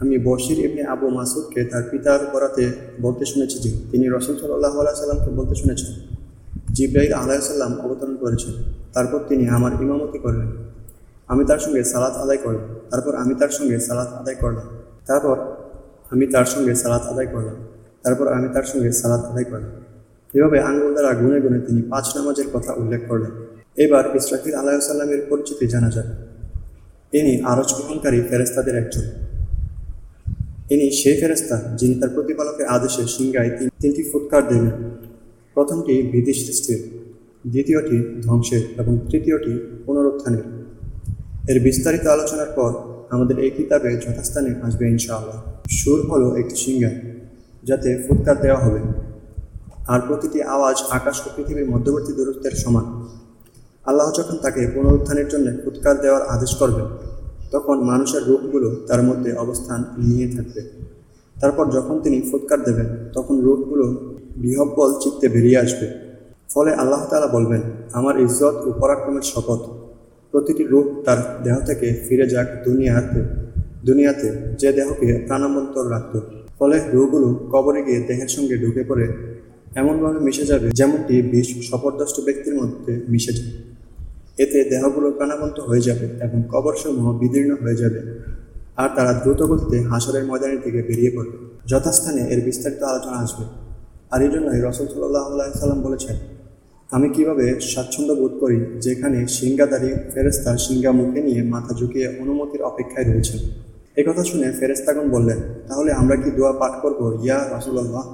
আমি বশির ইবনে আবু মাসুদকে তার পিতার বরাতে বলতে শুনেছি যে, তিনি রসুল সাল্লাহ আলাইসাল্লামকে বলতে শুনেছেন জিব্রাহিল আলাইসাল্লাম অবতরণ করেছেন। তারপর তিনি আমার ইমামতি করলেন। আমি তার সঙ্গে সালাত আদায় করলাম। তারপর আমি তার সঙ্গে সালাত আদায় করলাম। তারপর আমি তার সঙ্গে সালাত আদায় করলাম। তারপর আমি তার সঙ্গে সালাত আদায় করলাম। এভাবে আঙ্গুল দ্বারা গুনে গুনে তিনি পাঁচ নামাজের কথা উল্লেখ করলেন। এবার ইসরাফিল আলাইসাল্লামের পরিচিতি জানা যায় ইনি আরজ গ্রহণকারী ফেরেস্তাদের একজন। ইনি সেই ফেরেস্তা যিনি তার প্রতিপালকের আদেশে তিন- তিনটি ফুৎকার দেবেন। প্রথমটি ভীতি সৃষ্টির, দ্বিতীয়টি ধ্বংসের এবং তৃতীয়টি পুনরুত্থানের। এর বিস্তারিত আলোচনার পর আমাদের এই কিতাবে যথাস্থানে আসবে ইনশাআল্লাহ। সুর হলো একটি সিংহা যাতে ফুৎকার দেওয়া হবে। আর প্রতিটি আওয়াজ আকাশ ও পৃথিবীর মধ্যবর্তী দূরত্বের সমান। আল্লাহ যখন তাকে পুনরুত্থানের জন্য ফুৎকার দেওয়ার আদেশ করবেন, তখন মানুষের রূপগুলো তার মধ্যে অবস্থান নিয়ে থাকবে। তারপর যখন তিনি ফুৎকার দেবেন, তখন রূপগুলো বিহব্বল চিত্তে বেরিয়ে আসবে। ফলে আল্লাহ তালা বলবেন, আমার ইজ্জত ও পরাক্রমের শপথ। প্রতিটি রূপ তার দেহ থেকে ফিরে যাক দুনিয়াতে দুনিয়াতে যে দেহকে প্রাণবন্তর রাখত। ফলে রূহগুলো কবরে গিয়ে দেহের সঙ্গে ঢুকে পড়ে, এমনভাবে মিশে যাবে যেমনটি বিষ সপরদষ্ট ব্যক্তির মধ্যে মিশে যায়। এতে দেহগুলো প্রাণাবন্ত হয়ে যাবে এবং কবরসমূহ বিদীর্ণ হয়ে যাবে। আর তারা দ্রুত গতিতে হাসরের ময়দানের দিকে বেরিয়ে পড়বে। যথাস্থানে এর বিস্তারিত আলোচনা আসবে। আর এই জন্যই রসুল সাল্লাহ সাল্লাম বলেছেন আমি কীভাবে স্বাচ্ছন্দ্য বোধ করি যেখানে সিংগাদারি ফেরেস্তা সিংহা মুখে নিয়ে মাথা ঝুঁকিয়ে অনুমতির অপেক্ষায় রয়েছেন কথা শুনে ফেরেস্তাগণ বললেন, তাহলে আমরা কি দোয়া পাঠ করব, ইয়া রসুল্লাহ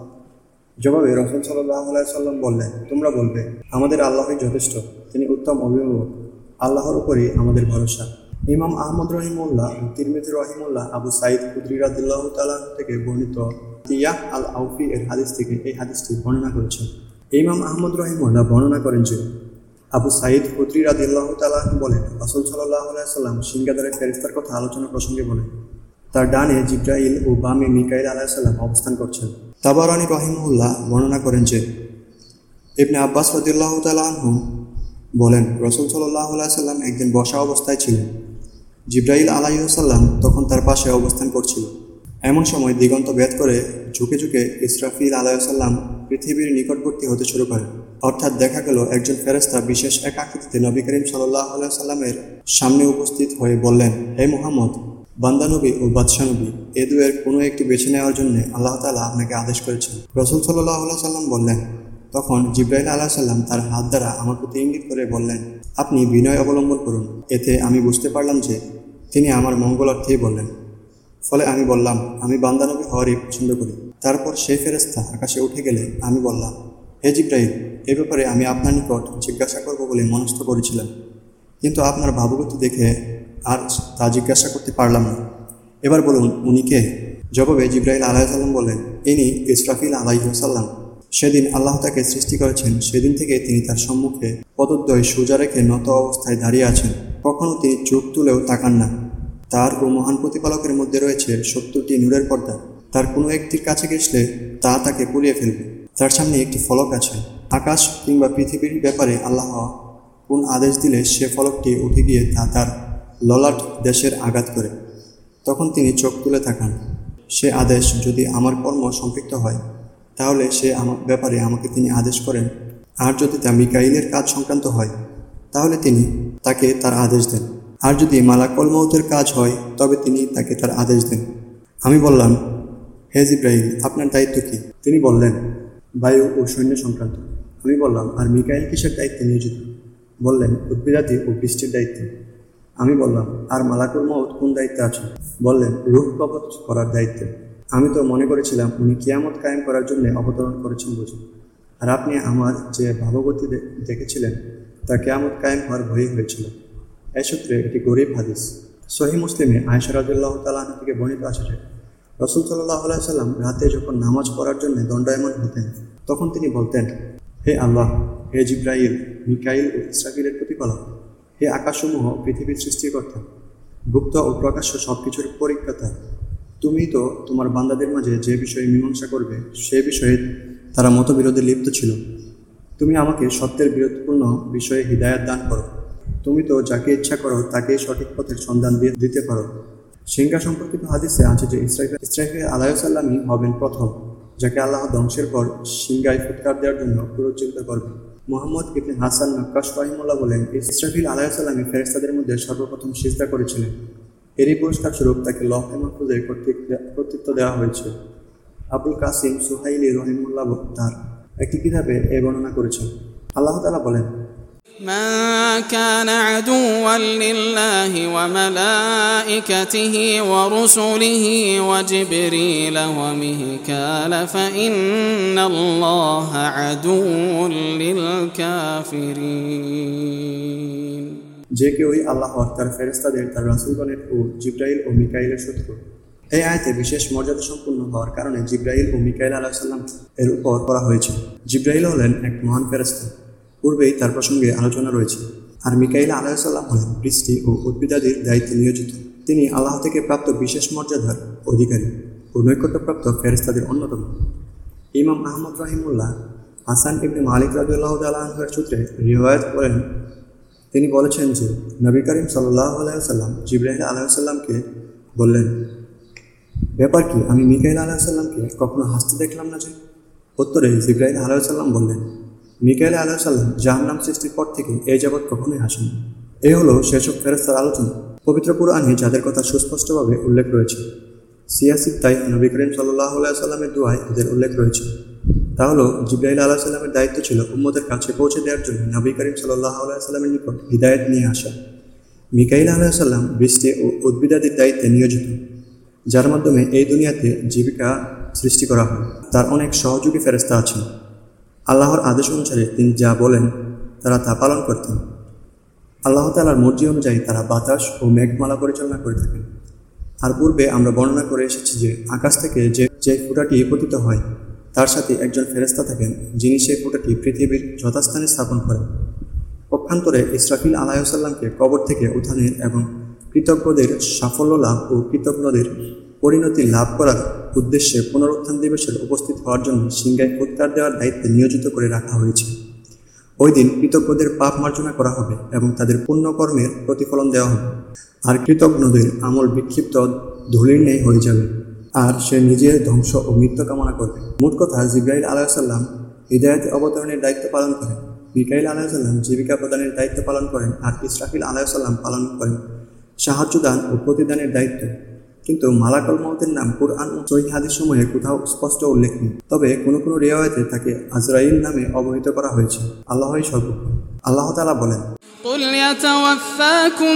জবাবে রসুল সাল্লাহ সাল্লাম বললেন, তোমরা বলবে, আমাদের আল্লাহই যথেষ্ট, তিনি উত্তম অভিভাবক, আল্লাহর উপরই আমাদের ভরসা। ইমাম আহমদ রহিমুল্লাহ, তিরমিজি রহিমুল্লাহ, আবু সাইদ কুদ্রি তালাহ থেকে বর্ণিত ইয়াহ আল আউফি এর হাদিস থেকে এই হাদিসটি বর্ণনা করেছেন। ইমাম আহমদ রহিমুল্লাহ বর্ণনা করেন যে, আবু সাইদ কুদ্রি রাদিল্লাহ তালাহ বলেন, রসুল সাল্লাহ সাল্লাম সিংগাদারের ফেরিস্তার কথা আলোচনা প্রসঙ্গে বলেন, তার ডানে জিব্রাইল ও বামে মিকাইল আলাহিসাল্লাম অবস্থান করছেন। তাবারানি রহিমুল্লাহ বর্ণনা করেন যে, ইবনে আব্বাস রদিল্লাহ তালাহু বলেন, রসুল সাল্লাহ সাল্লাম একদিন বসা অবস্থায় ছিলেন। জিব্রাইল আলাইসাল্লাম তখন তার পাশে অবস্থান করছিল। এমন সময় দিগন্ত ভেদ করে ঝুঁকে ঝুঁকে ইসরাফিল আলাইসাল্লাম পৃথিবীর নিকটবর্তী হতে শুরু করে। অর্থাৎ দেখা গেল একজন ফেরেস্তা বিশেষ এক আকৃতিতে নবী করিম সাল্লাহ সাল্লামের সামনে উপস্থিত হয়ে বললেন, হে মোহাম্মদ বান্দানবী ও বাদশানবী এ দুয়ের কোনো একটি বেছে নেওয়ার জন্য আল্লাহ তালা আপনাকে আদেশ করেছেন। রসুল সাল্লাহ সাল্লাম বললেন, তখন জিব্রাইল আলাহ সাল্লাম তার হাত দ্বারা আমার প্রতি ইঙ্গিত করে বললেন, আপনি বিনয় অবলম্বন করুন। এতে আমি বুঝতে পারলাম যে তিনি আমার মঙ্গলার্থেই বললেন। ফলে আমি বললাম, আমি বান্দানবী হওয়ারই পছন্দ করি। তারপর সেই ফেরেস্তা আকাশে উঠে গেলে আমি বললাম, হে জিব্রাইল, এ ব্যাপারে আমি আপনার নিকট জিজ্ঞাসা করব বলে মনস্থ করেছিলাম। কিন্তু আপনার ভাবগতি দেখে আর তা জিজ্ঞাসা করতে পারলাম না। এবার বলুন, উনি কে? জবাবে জিব্রাইল আলাইসাল্লাম বললেন, ইনি ইসরাফিল আলাইসাল্লাম সেদিন আল্লাহ তাকে সৃষ্টি করেছেন, সেদিন থেকে তিনি তার সম্মুখে পদদ্বয় সোজা রেখে নত অবস্থায় দাঁড়িয়ে আছেন। কখনো তিনি চোখ তুলেও তাকান না। তার ও মহান প্রতিপালকের মধ্যে রয়েছে সত্তরটি নূরের পর্দা। তার কোনো একটির কাছে গেছলে তা তাকে পুড়িয়ে ফেলবে। তার সামনে একটি ফলক আছে। আকাশ কিংবা পৃথিবীর ব্যাপারে আল্লাহ কোন আদেশ দিলে সে ফলকটি উঠে গিয়ে তা তার ললাট দেশের আঘাত করে। তখন তিনি চোখ তুলে থাকান সে আদেশ যদি আমার কর্ম সম্পৃক্ত হয়, তাহলে সে আমার ব্যাপারে আমাকে তিনি আদেশ করেন। আর যদি তা মিকাইলের কাজ সংক্রান্ত হয়, তাহলে তিনি তাকে তার আদেশ দেন। আর যদি মালাকল মৌতের কাজ হয়, তবে তিনি তাকে তার আদেশ দেন। আমি বললাম হেজ জিব্রাহিল আপনার দায়িত্ব কি? তিনি বললেন, বায়ু ও সৈন্য সংক্রান্ত। আমি বললাম, আর মিকাইল কিসের দায়িত্বে নিয়োজিত? বললেন উদ্ভিদাতি ও বৃষ্টির দায়িত্বে। আমি বললাম, আর মালাকুল মৌত কোন দায়িত্বে আছে? বললেন, রূহ কবচ করার দায়িত্বে। আমি তো মনে করেছিলাম, উনি কিয়ামত কায়েম করার জন্য অবতরণ করেছেন বুঝি। আর আপনি আমার যে ভাবগতি দেখেছিলেন, তা কেয়ামত কায়েম হওয়ার ভয়ই হয়েছিল। এই সূত্রে এটি গরিব হাদিস সহি মুসলিমে আয়সা রাজুল্লাহ তালাহ থেকে বর্ণিত আছে যে, রসুল সাল্লাহ সাল্লাম রাতে যখন নামাজ পড়ার জন্য দণ্ডায়মান হতেন, তখন তিনি বলতেন, হে আল্লাহ, হে জিব্রাইল, মিকাইল ও ইসরাফিলের প্রতিপালক, হে আকাশসমূহ পৃথিবীর সৃষ্টিকর্তা, গুপ্ত ও প্রকাশ্য সব কিছুর পরীক্ষাতা তুমি তো তোমার বান্দাদের মাঝে যে বিষয়ে মীমাংসা করবে, সে বিষয়ে তারা মতবিরোধে লিপ্ত ছিল। তুমি আমাকে সত্যের বিরোধপূর্ণ বিষয়ে হৃদায়ত দান করো। তুমি তো যাকে ইচ্ছা করো, তাকে সঠিক পথের সন্ধান দিয়ে দিতে পারো। সিংহা সম্পর্কিত হাদিসে আছে যে ইসরাইল ইসরাইফে আলাইসাল্লামই হবেন প্রথম, যাকে আল্লাহ ধ্বংসের পর সিংগায় ফুৎকার দেওয়ার জন্য পুরোজ্জীবিত করবে মোহাম্মদ ইবনে হাসান নক্কাশ রাহিমুল্লাহ বলেন ইসরাফিল আলাইসাল্লামী ফেরেস্তাদের মধ্যে সর্বপ্রথম সিজদা করেছিলেন। এরই পুরস্কার স্বরূপ তাকে লহে মাহফুজের কর্তৃত্ব দেওয়া হয়েছে। আবুল কাসিম সুহাইলি রহিমুল্লাহ তার একটি কিতাবে এ বর্ণনা করেছেন। আল্লাহ তালা বলেন من كان عدوا لله وملائكته ورسله وجبريل وميكال فإن الله عدو للكافرين যে কেউই আল্লাহ তার ফেরেস্তাদের তার রাসুলগণের ও জিব্রাইল ও মিকাইলের শত্রু এই আয়তে বিশেষ মর্যাদা সম্পন্ন হওয়ার কারণে জিব্রাইল ও মিকাইল আলাহিসাল্লাম এর উপর করা হয়েছে জিব্রাইল হলেন এক মহান ফেরেস্তা পূর্বেই তার প্রসঙ্গে আলোচনা রয়েছে। আর মিকাইল আলাহিসাল্লাম হলেন বৃষ্টি ও উদ্ভিদাদির দায়িত্বে নিয়োজিত। তিনি আল্লাহ থেকে প্রাপ্ত বিশেষ মর্যাদার অধিকারী ও নৈকট্যপ্রাপ্ত ফেরেস্তাদের অন্যতম। ইমাম আহমদ রাহিমুল্লাহ হাসান ইবনে মালিক রাজুল্লাহ তালাহের সূত্রে রিওয়ায়ত করেন। তিনি বলেছেন যে, নবী করিম সাল্লাহ আলাইসাল্লাম জিব্রাহিল আলাইসাল্লামকে বললেন, ব্যাপার কি? আমি মিকাইল আলাইসাল্লামকে কখনো হাসতে দেখলাম না যে? উত্তরে জিব্রাহিল আলাইসাল্লাম বললেন মিকাইল আলাইসাল্লাম জাহান্নাম সৃষ্টির পর থেকে এই যাবৎ কখনোই হাসেন এই হলো সেসব ফেরস্তার আলোচনা, পবিত্র কুরআনে যাদের কথা সুস্পষ্টভাবে উল্লেখ রয়েছে। সিয়াসিদ তাই নবী করিম সাল্লাহ সাল্লামের দোয়ায় এদের উল্লেখ রয়েছে। তা হলো, জিব্রাইল আলাহ সাল্লামের দায়িত্ব ছিল উম্মদের কাছে পৌঁছে দেওয়ার জন্য নবী করিম সাল্লাহ সাল্লামের নিকট হৃদায়ত নিয়ে আসা। মিকাইল আলাহ সাল্লাম বৃষ্টি ও উদ্ভিদাদির দায়িত্বে নিয়োজিত, যার মাধ্যমে এই দুনিয়াতে জীবিকা সৃষ্টি করা হয়। তার অনেক সহযোগী ফেরেস্তা আছেন। আল্লাহর আদেশ অনুসারে তিনি যা বলেন, তারা তা পালন করতেন। আল্লাহ তালার মর্জি অনুযায়ী তারা বাতাস ও মেঘমালা পরিচালনা করে থাকেন। আর পূর্বে আমরা বর্ণনা করে এসেছি যে, আকাশ থেকে যে যে ফুটাটি পতিত হয়, তার সাথে একজন ফেরেস্তা থাকেন, যিনি সেই ফুটাটি পৃথিবীর যথাস্থানে স্থাপন করেন। পক্ষান্তরে ইসরাফিল আলাইসাল্লামকে কবর থেকে উত্থানের এবং কৃতজ্ঞদের সাফল্য লাভ ও কৃতজ্ঞদের পরিণতি লাভ করার উদ্দেশ্যে পুনরুত্থান দিবসের উপস্থিত হওয়ার জন্য সিংহায় ফুৎকার দেওয়ার দায়িত্বে নিয়োজিত করে রাখা হয়েছে। ওই দিন কৃতজ্ঞদের পাপ মার্জনা করা হবে এবং তাদের পুণ্যকর্মের প্রতিফলন দেওয়া হবে। আর কৃতজ্ঞদের আমল বিক্ষিপ্ত ধুলির ন্যায় হয়ে যাবে। আর সে নিজের ধ্বংস ও মৃত্যু কামনা করবে। মোট কথা, জিব্রাইল আলাহিসাল্লাম হৃদায়ত অবতরণের দায়িত্ব পালন করেন। মিকাইল আলাহিসাল্লাম জীবিকা প্রদানের দায়িত্ব পালন করেন। আর ইসরাফিল আলাহিসাল্লাম পালন করেন। সাহায্য দান ও প্রতিদানের দায়িত্ব কিন্তু মালাকল মৌতের নাম কুরআন ও সহি হাদিস সময়ে কোথাও স্পষ্ট উল্লেখ নেই তবে কোনো কোনো রেওয়ায়তে তাকে আজরাইল নামে অবহিত করা হয়েছে আল্লাহই সর্বজ্ঞ আল্লাহ তাআলা বলেন قل يتوفاكم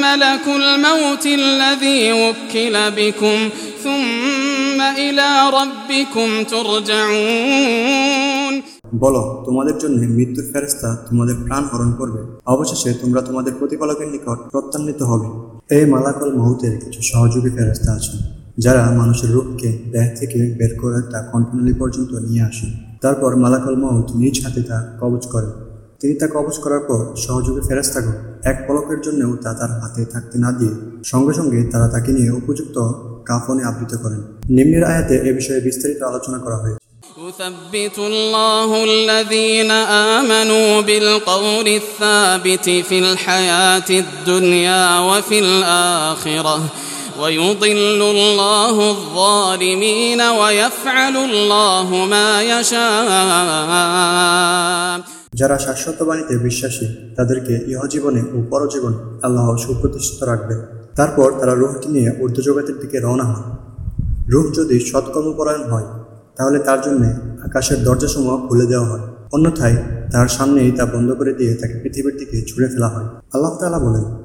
ملك الموت الذي وكل بكم ثم إلى ربكم ترجعون বলো তোমাদের জন্য মৃত্যুর ফেরেস্তা তোমাদের প্রাণ হরণ করবে অবশেষে তোমরা তোমাদের প্রতিপালকের নিকট প্রত্যান্বিত হবে এই মালাকল মহুতের কিছু সহযোগী ফেরেস্তা আছেন, যারা মানুষের রূপকে দেহ থেকে বের করে তা কণ্ঠনালী পর্যন্ত নিয়ে আসেন। তারপর মালাকল মহুত নিজ হাতে তা কবচ করেন। তিনি তা কবচ করার পর সহযোগী ফেরেস্তাগণ এক পলকের জন্যও তা তার হাতে থাকতে না দিয়ে সঙ্গে সঙ্গে তারা তাকে নিয়ে উপযুক্ত কাফনে আবৃত করেন। নিম্নের আয়াতে এ বিষয়ে বিস্তারিত আলোচনা করা হয়েছে। يثبت الله الذين آمنوا بالقول الثابت في الحياة الدنيا وفي الآخرة ويضل الله الظالمين ويفعل الله ما يشاء যারা শাশ্বত বাণীতে বিশ্বাসী তাদেরকে ইহজীবনে ও পরজীবনে আল্লাহ সুপ্রতিষ্ঠিত রাখবেন তারপর তারা রুহটি নিয়ে ঊর্ধ্বজগতের দিকে রওনা হয় রুহ যদি সৎকর্মপরায়ণ হয় তাহলে তার জন্য আকাশের দরজাসমূহ খুলে দেওয়া হয়। অন্যথায় তার সামনেই তা বন্ধ করে দিয়ে তাকে পৃথিবীর দিকে ছুড়ে ফেলা হয়। আল্লাহ তালা বলেন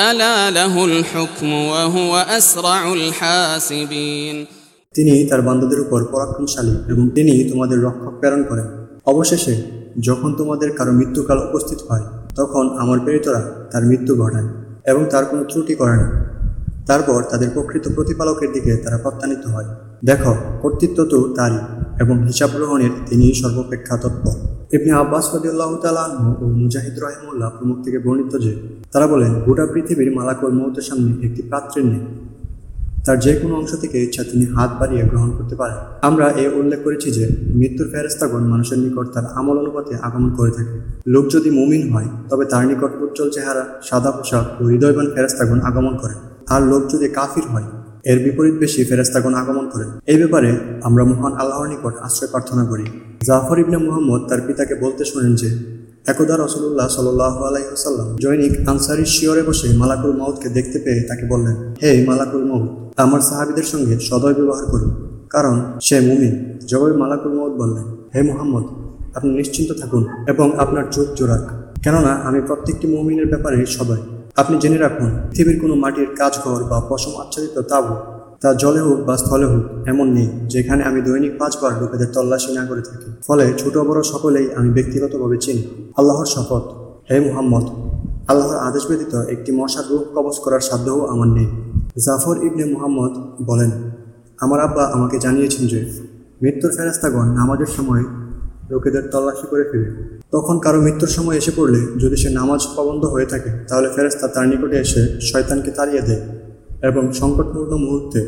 ألا له الحكم وهو أسرع الحاسبين তিনি তার বান্দাদের উপর পরাক্রমশালী এবং তিনি তোমাদের রক্ষক প্রেরণ করেন অবশেষে যখন তোমাদের কারো মৃত্যুকাল উপস্থিত হয় তখন আমার প্রেরিতরা তার মৃত্যু ঘটায় এবং তার কোনো ত্রুটি করে না তারপর তাদের প্রকৃত প্রতিপালকের দিকে তারা প্রত্যানিত হয় দেখো, কর্তৃত্ব তো তারই এবং হিসাব গ্রহণের তিনি সর্বাপেক্ষা তৎপর। ইবনে আব্বাস রদিউল্লাহ তালাহ ও মুজাহিদ রহিমুল্লাহ প্রমুখ থেকে বর্ণিত যে, তারা বলেন, গোটা পৃথিবীর মালাকর মৌতের সামনে একটি পাত্রের নেই। তার যে কোনো অংশ থেকে ইচ্ছা তিনি হাত বাড়িয়ে গ্রহণ করতে পারেন। আমরা এ উল্লেখ করেছি যে, মৃত্যুর ফেরেস্তাগণ মানুষের নিকট তার আমল অনুপাতে আগমন করে থাকে। লোক যদি মুমিন হয়, তবে তার নিকট উজ্জ্বল চেহারা, সাদা পোশাক ও হৃদয়বান ফেরেস্তাগণ আগমন করে আর লোক যদি কাফির হয় এর বিপরীত বেশি ফেরেস্তাগণ আগমন করেন। এই ব্যাপারে আমরা মহান আল্লাহর নিকট আশ্রয় প্রার্থনা করি। জাফর ইবনে মুহাম্মদ তার পিতাকে বলতে শোনেন যে, একদা রসুল্লাহ সাল্লাহ আলাইসাল্লাম জৈনিক আনসারির শিওরে বসে মালাকুল মাউদকে দেখতে পেয়ে তাকে বললেন, হে মালাকুল মাউদ আমার সাহাবিদের সঙ্গে সদয় ব্যবহার করুন কারণ সে মুমিন। জবাবে মালাকুল মাউদ বললেন, হে মুহাম্মদ, আপনি নিশ্চিন্ত থাকুন এবং আপনার চোখ জোরাক। কেননা আমি প্রত্যেকটি মুমিনের ব্যাপারে সদয়। আপনি জেনে রাখুন, পৃথিবীর কোনো মাটির কাজঘর বা পশম আচ্ছাদিত তাবু, তা জলে হোক বা স্থলে হোক, এমন নেই, যেখানে আমি দৈনিক পাঁচবার লোকেদের তল্লাশি না করে থাকি। ফলে ছোট বড় সকলেই আমি ব্যক্তিগতভাবে চিনি। আল্লাহর শপথ, হে মুহাম্মদ, আল্লাহর আদেশ ব্যতীত একটি মশার রূপ কবচ করার সাধ্যও আমার নেই। জাফর ইবনে মুহাম্মদ বলেন, আমার আব্বা আমাকে জানিয়েছেন যে, মৃত্যুর ফেরাস্তাগণ নামাজের সময় লোকেদের তল্লাশি করে ফিরে। তখন কারও মৃত্যুর সময় এসে পড়লে যদি সে নামাজ পাবন্ধ হয়ে থাকে, তাহলে ফেরেস্তা তার নিকটে এসে শয়তানকে তাড়িয়ে দেয় এবং সংকটপূর্ণ মুহূর্তে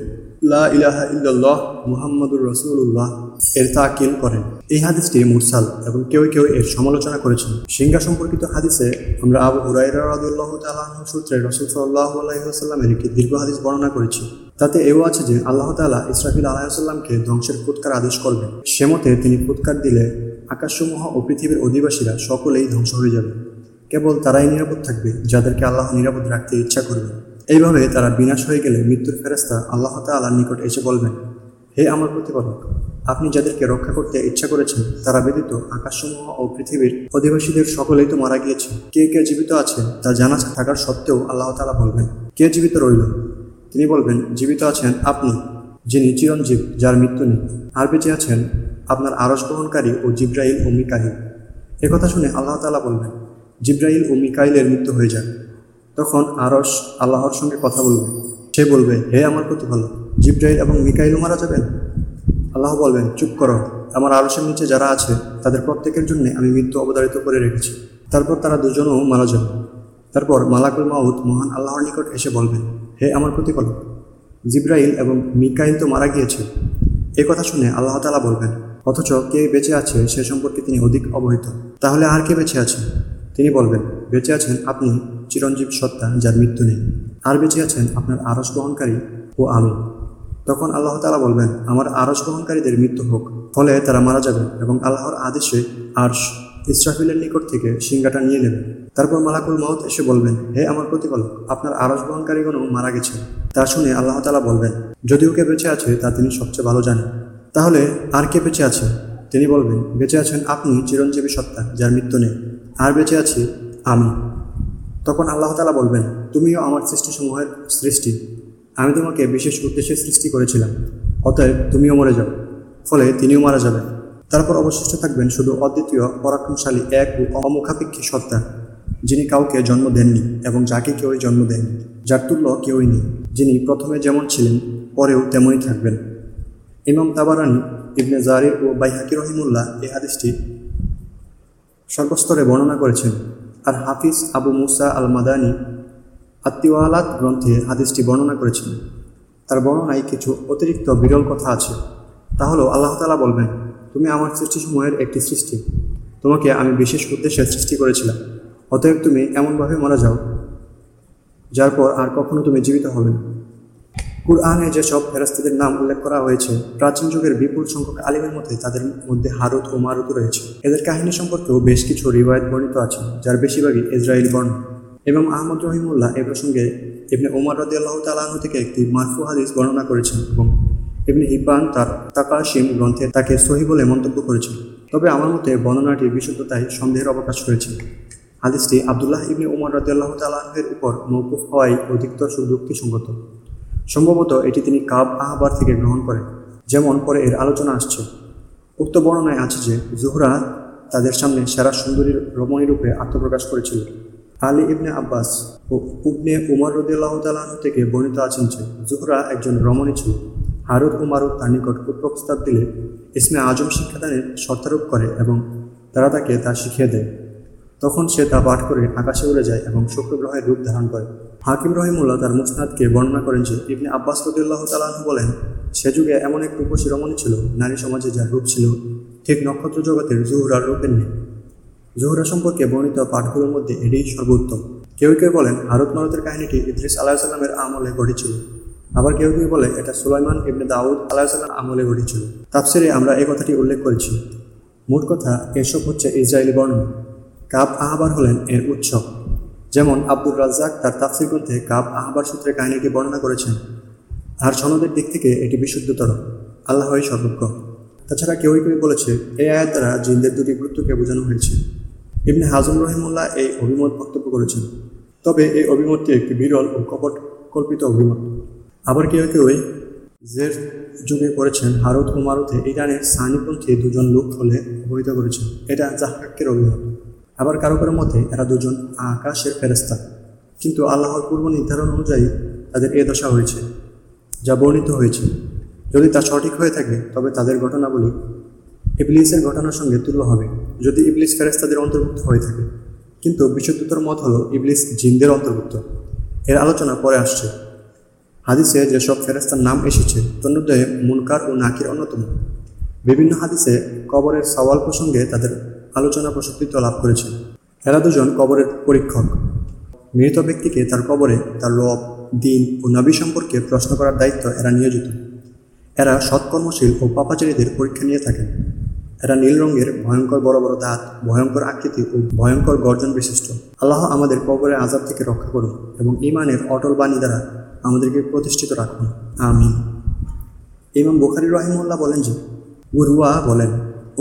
লা ইলাহা ইল্লাল্লাহ মুহাম্মদুর রসুল্লাহ এর তাকিল করেন। এই হাদিসটি মুরসাল এবং কেউ কেউ এর সমালোচনা করেছেন। সিংহা সম্পর্কিত হাদিসে আমরা আবু হুরাইরা সূত্রে রসুল সাল্লাল্লাহু আলাইহি ওয়াসাল্লামের একটি দীর্ঘ হাদিস বর্ণনা করেছি। তাতে এও আছে যে আল্লাহ তাআলা ইসরাফিল আলাইসাল্লামকে ধ্বংসের ফুৎকার আদেশ করবেন সে মতে তিনি ফুৎকার দিলে আকাশসমূহ ও পৃথিবীর অধিবাসীরা সকলেই ধ্বংস হয়ে যাবে। কেবল তারাই নিরাপদ থাকবে, যাদেরকে আল্লাহ নিরাপদ রাখতে ইচ্ছা করবেন এইভাবে তারা বিনাশ হয়ে গেলে মৃত্যুর ফেরস্তা আল্লাহ তাআলার নিকট এসে বলবেন, হে আমার প্রতিপালক, আপনি যাদেরকে রক্ষা করতে ইচ্ছা করেছেন, তারা ব্যতীত আকাশসমূহ ও পৃথিবীর অধিবাসীদের সকলেই তো মারা গিয়েছে। কে কে জীবিত আছে, তা জানা থাকার সত্ত্বেও আল্লাহ তাআলা বলবেন, কে জীবিত রইল? তিনি বলবেন, জীবিত আছেন আপনি। যিনি চিরঞ্জীব যার মৃত্যু নেই। আর বেঁচে আছেন আপনার আরস গ্রহণকারী ও জিব্রাইল ও মিকাহিল একথা শুনে আল্লাহ তাআলা বলবেন জিব্রাইল ও মিকাইলের মৃত্যু হয়ে যাক। তখন আরস আল্লাহর সঙ্গে কথা বলবে সে বলবে, হে আমার প্রতিপালক, জিব্রাইল এবং মিকাইলও মারা যাবেন? আল্লাহ বলবেন, চুপ করো, আমার আরশের নিচে যারা আছে, তাদের প্রত্যেকের জন্য আমি মৃত্যু অবধারিত করে রেখেছি। তারপর তারা দুজনও মারা যাবে। তারপর মালাকুল মাউত মহান আল্লাহর নিকট এসে বলবেন, হে আমার প্রতিপালক জিব্রাইল এবং মিকাইল তো মারা গিয়েছে। এই কথা শুনে আল্লাহ তালা বলবেন, অথচ কে বেঁচে আছে সে সম্পর্কে তিনি অধিক অবহিত। তাহলে আর কে বেঁচে আছে? তিনি বলবেন, বেঁচে আছেন আপনি চিরঞ্জীব সত্তা যার মৃত্যু নেই, আর বেঁচে আছেন আপনার আরস গ্রহণকারী ও আমি তখন আল্লাহ তালা বলবেন, আমার আরস গ্রহণকারীদের মৃত্যু হোক, ফলে তারা মারা যাবে এবং আল্লাহর আদেশে আরশ ইসরাফিলের নিকট থেকে সিংহাটা নিয়ে নেবে। তারপর মালাকুল মাউত এসে বলবেন হে আমার প্রতিপালক, আপনার আরস বহনকারীগণও মারা গেছে তা শুনে আল্লাহ তালা বলবেন, যদিও কে বেঁচে আছে, তা তিনি সবচেয়ে ভালো জানেন। তাহলে আর কে বেঁচে আছে? তিনি বলবেন, বেঁচে আছেন আপনি, চিরঞ্জীবী সত্তা, যার মৃত্যু নেই। আর বেঁচে আছি আমি। তখন আল্লাহ তালা বলবেন, তুমিও আমার সৃষ্টিসমূহের সৃষ্টি। আমি তোমাকে বিশেষ উদ্দেশ্যে সৃষ্টি করেছিলাম। অতএব তুমিও মরে যাও। ফলে তিনিও মারা যাবেন। তারপর অবশিষ্ট থাকবেন শুধু অদ্বিতীয় পরাক্রমশালী এক ও অমুখাপেক্ষী সত্তা, যিনি কাউকে জন্ম দেননি এবং যাকে কেউই জন্ম দেননি যার তুল্য কেউই নেই, যিনি প্রথমে যেমন ছিলেন, পরেও তেমনই থাকবেন। ইমাম তাবারানি, ইবনে জারির ও বাইহাকি রহিমুল্লাহ এই হাদিসটি সর্বস্তরে বর্ণনা করেছেন। আর হাফিজ আবু মুসা আল মাদানি আত্মিওয়ালাত গ্রন্থে হাদিসটি বর্ণনা করেছেন। তার বর্ণনায় কিছু অতিরিক্ত বিরল কথা আছে। তা হলো আল্লাহ তালা বলবেন তুমি আমার সৃষ্টি সময়ের একটি সৃষ্টি। তোমাকে আমি বিশেষ উদ্দেশ্যে সৃষ্টি করেছিলাম। অতএব তুমি এমনভাবে মারা যাও, যার পর আর কখনো তুমি জীবিত হবে না। কুরআনে যেসব ফেরাস্তিদের নাম উল্লেখ করা হয়েছে, প্রাচীন যুগের বিপুল সংখ্যক আলিমের মধ্যে তাদের মধ্যে হারুত ও মারুত রয়েছে। এদের কাহিনী সম্পর্কেও বেশ কিছু রিওয়ায়ত বর্ণিত আছে, যার বেশিরভাগই ইসরায়েল বর্ণ। এবং আহমদ রহিমুল্লাহ এ প্রসঙ্গে ইবনে ওমর রদি আল্লাহ তালাহ থেকে একটি মারফু হাদিস বর্ণনা করেছেন এবং ইবনে হিব্বান তার তাকাশিম গ্রন্থে তাকে সহি বলে মন্তব্য করেছিল। তবে আমার মতে বর্ণনাটির বিশুদ্ধতায় সন্দেহের অবকাশ রয়েছে হাদিসটি আবদুল্লাহ ইবনে উমর রাদিয়াল্লাহ তালাহের উপর মৌকুফ হওয়াই অধিকতর যুক্তিসঙ্গত সম্ভবত এটি তিনি কাব আহবার থেকে গ্রহণ করেন, যেমন পরে এর আলোচনা আসছে। উক্ত বর্ণনায় আছে যে জুহরা তাদের সামনে সেরা সুন্দরীর রমণী রূপে আত্মপ্রকাশ করেছিল। আলী ইবনে আব্বাস ও উবনে উমর রদিয়াল্লাহ তালাহ থেকে বর্ণিত আছেন যে জুহরা একজন রমণী ছিল। হারুদ ও মারুদ তার নিকট কুপ্রস্তাব দিলে ইসমে আজম শিক্ষাদানের শর্তারোপ করে এবং তারা তাকে তা শিখিয়ে দেয়। তখন সে তা পাঠ করে আকাশে উড়ে যায় এবং শুক্র গ্রহের রূপ ধারণ করে। হাকিম রহিমুল্লাহ তার মুসনাদকে বর্ণনা করেন যে, ইবনে আব্বাস রদুল্লাহ তালাহ বলেন, সে যুগে এমন এক রূপসী রমণী ছিল, নারী সমাজে যার রূপ ছিল ঠিক নক্ষত্র জগতের জুহরার রূপের নেই জুহরা সম্পর্কে বর্ণিত পাঠগুলোর মধ্যে এটিই সর্বোত্তম। কেউ কেউ বলেন ভারত মারতের কাহিনীটি ইদ্রিস আলাহ সাল্লামের আমলে ঘটেছিল আবার কেউ কেউ বলে, এটা সুলাইমান ইবনে দাউদ আলাহ সাল্লাম আমলে ঘটেছিল। তাফসিরে আমরা এই কথাটি উল্লেখ করেছি। মোট কথা, এসব হচ্ছে ইসরায়েলি বর্ণনা কাব আহবার হলেন এর উৎস। যেমন আব্দুর রাজ্জাক তার তাফসির গ্রন্থে কাব আহবার সূত্রে কাহিনীটি বর্ণনা করেছেন। আর সনদের দিক থেকে এটি বিশুদ্ধতর। আল্লাহই সর্বজ্ঞ। তাছাড়া কেউই কেউ বলেছে, এই আয়াত দ্বারা জিনদের দুটি গুরুত্বকে বোঝানো হয়েছে। ইবনে হাজম রহিমুল্লাহ এই অভিমত বক্তব্য করেছেন। তবে এই অভিমতটি একটি বিরল ও কপট কল্পিত অভিমত। আবার কেউ কেউই জের যুগে করেছেন ভারত ও মারুতে। ইরানের সানিপন্থী দুজন লোক হলে অবহিত করেছেন। এটা জাহাকের অভিমত। আবার কারও কারও মতে এরা দুজন আকাশের ফেরেস্তা কিন্তু আল্লাহর পূর্ব নির্ধারণ অনুযায়ী তাদের এ দশা হয়েছে, যা বর্ণিত হয়েছে। যদি তা সঠিক হয়ে থাকে, তবে তাদের ঘটনাবলী ইবলিসের ঘটনার সঙ্গে তুল্য হবে, যদি ইবলিস ফেরেস্তাদের অন্তর্ভুক্ত হয়ে থাকে। কিন্তু বিশুদ্ধতর মত হলো ইবলিস জিনদের অন্তর্ভুক্ত। এর আলোচনা পরে আসছে। হাদিসে যেসব ফেরেস্তার নাম এসেছে তন্মধ্যে মুনকার ও নাকির অন্যতম। বিভিন্ন হাদিসে কবরের সওয়াল প্রসঙ্গে তাদের আলোচনা প্রসক্তিত্ব লাভ করেছে। এরা দুজন কবরের পরীক্ষক। মৃত ব্যক্তিকে তার কবরে তার রব, দিন ও নবী সম্পর্কে প্রশ্ন করার দায়িত্ব এরা নিয়োজিত। এরা সৎকর্মশীল ও পাপাচারীদের পরীক্ষা নিয়ে থাকেন। এরা নীল রঙের ভয়ঙ্কর বড় বড় দাঁত, ভয়ঙ্কর আকৃতি ও ভয়ঙ্কর গর্জন বিশিষ্ট। আল্লাহ আমাদের কবরের আজাব থেকে রক্ষা করুন এবং ইমানের অটল বাণী দ্বারা আমাদেরকে প্রতিষ্ঠিত রাখুন। আমিন। ইমাম বুখারি রহিমুল্লাহ বলেন যে উরুয়া বলেন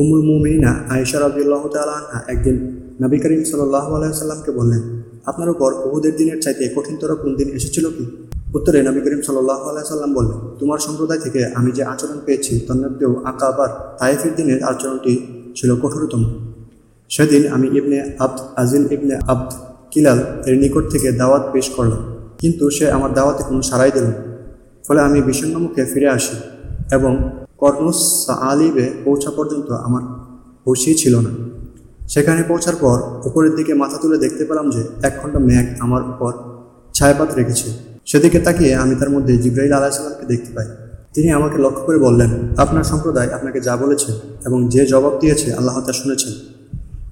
উমুল মুমিনা আয়েশা রবিউল্লাহ তালা একদিন নবী করিম সাল্লাহ আলাইসাল্লামকে বললেন, আপনার উপর বহুদের দিনের চাইতে কঠিনতর কোন দিন এসেছিল কি? উত্তরে নবী করিম সাল্লাহ আলাইসাল্লাম বললেন, তোমার সম্প্রদায় থেকে আমি যে আচরণ পেয়েছি, তন্মধ্যেও আকাবার তাইফের দিনের আচরণটি ছিল কঠোরতম। সেদিন আমি ইবনে আব্দ আজিল ইবনে আব্দ কিলাল এর নিকট থেকে দাওয়াত পেশ করলাম। কিন্তু সে আমার দাওয়াতে কোনো সাড়াই দিল না। ফলে আমি বিষণ্ণ মুখে ফিরে আসি এবং কর্নুস আলিবে পৌঁছা পর্যন্ত আমার হুশই ছিল না। সেখানে পৌঁছার পর উপরের দিকে মাথা তুলে দেখতে পেলাম যে এক খণ্ড মেঘ আমার উপর ছায়াপাত রেখেছে। সেদিকে তাকিয়ে আমি তার মধ্যে জিব্রাইল আলাহিসাল্লামকে দেখতে পাই। তিনি আমাকে লক্ষ্য করে বললেন, আপনার সম্প্রদায় আপনাকে যা বলেছে এবং যে জবাব দিয়েছে আল্লাহ তা শুনেছেন।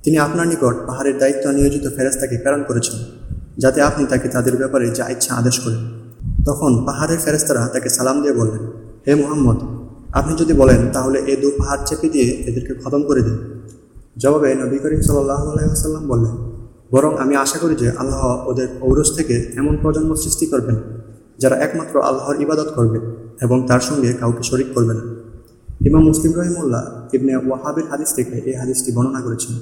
তিনি আপনার নিকট পাহাড়ের দায়িত্ব নিয়োজিত ফেরেস্তাকে প্রেরণ করেছেন। যাতে আপনি তাকে তাদের ব্যাপারে যা ইচ্ছা আদেশ করেন। তখন পাহাড়ের ফেরেস্তারা তাকে সালাম দিয়ে বললেন, হে মোহাম্মদ, আপনি যদি বলেন, তাহলে এ দু পাহাড় চেপে দিয়ে এদেরকে খতম করে দিন। জবাবে নবী করিম সাল্লাহ আলাইসাল্লাম বললেন, বরং আমি আশা করি যে আল্লাহ ওদের ঔরস থেকে এমন প্রজন্ম সৃষ্টি করবেন, যারা একমাত্র আল্লাহর ইবাদত করবে এবং তার সঙ্গে কাউকে শরিক করবে না। ইমাম মুসলিম রহিমুল্লাহ ইবনে ওয়াহাবের হাদিস থেকে এই হাদিসটি বর্ণনা করেছেন।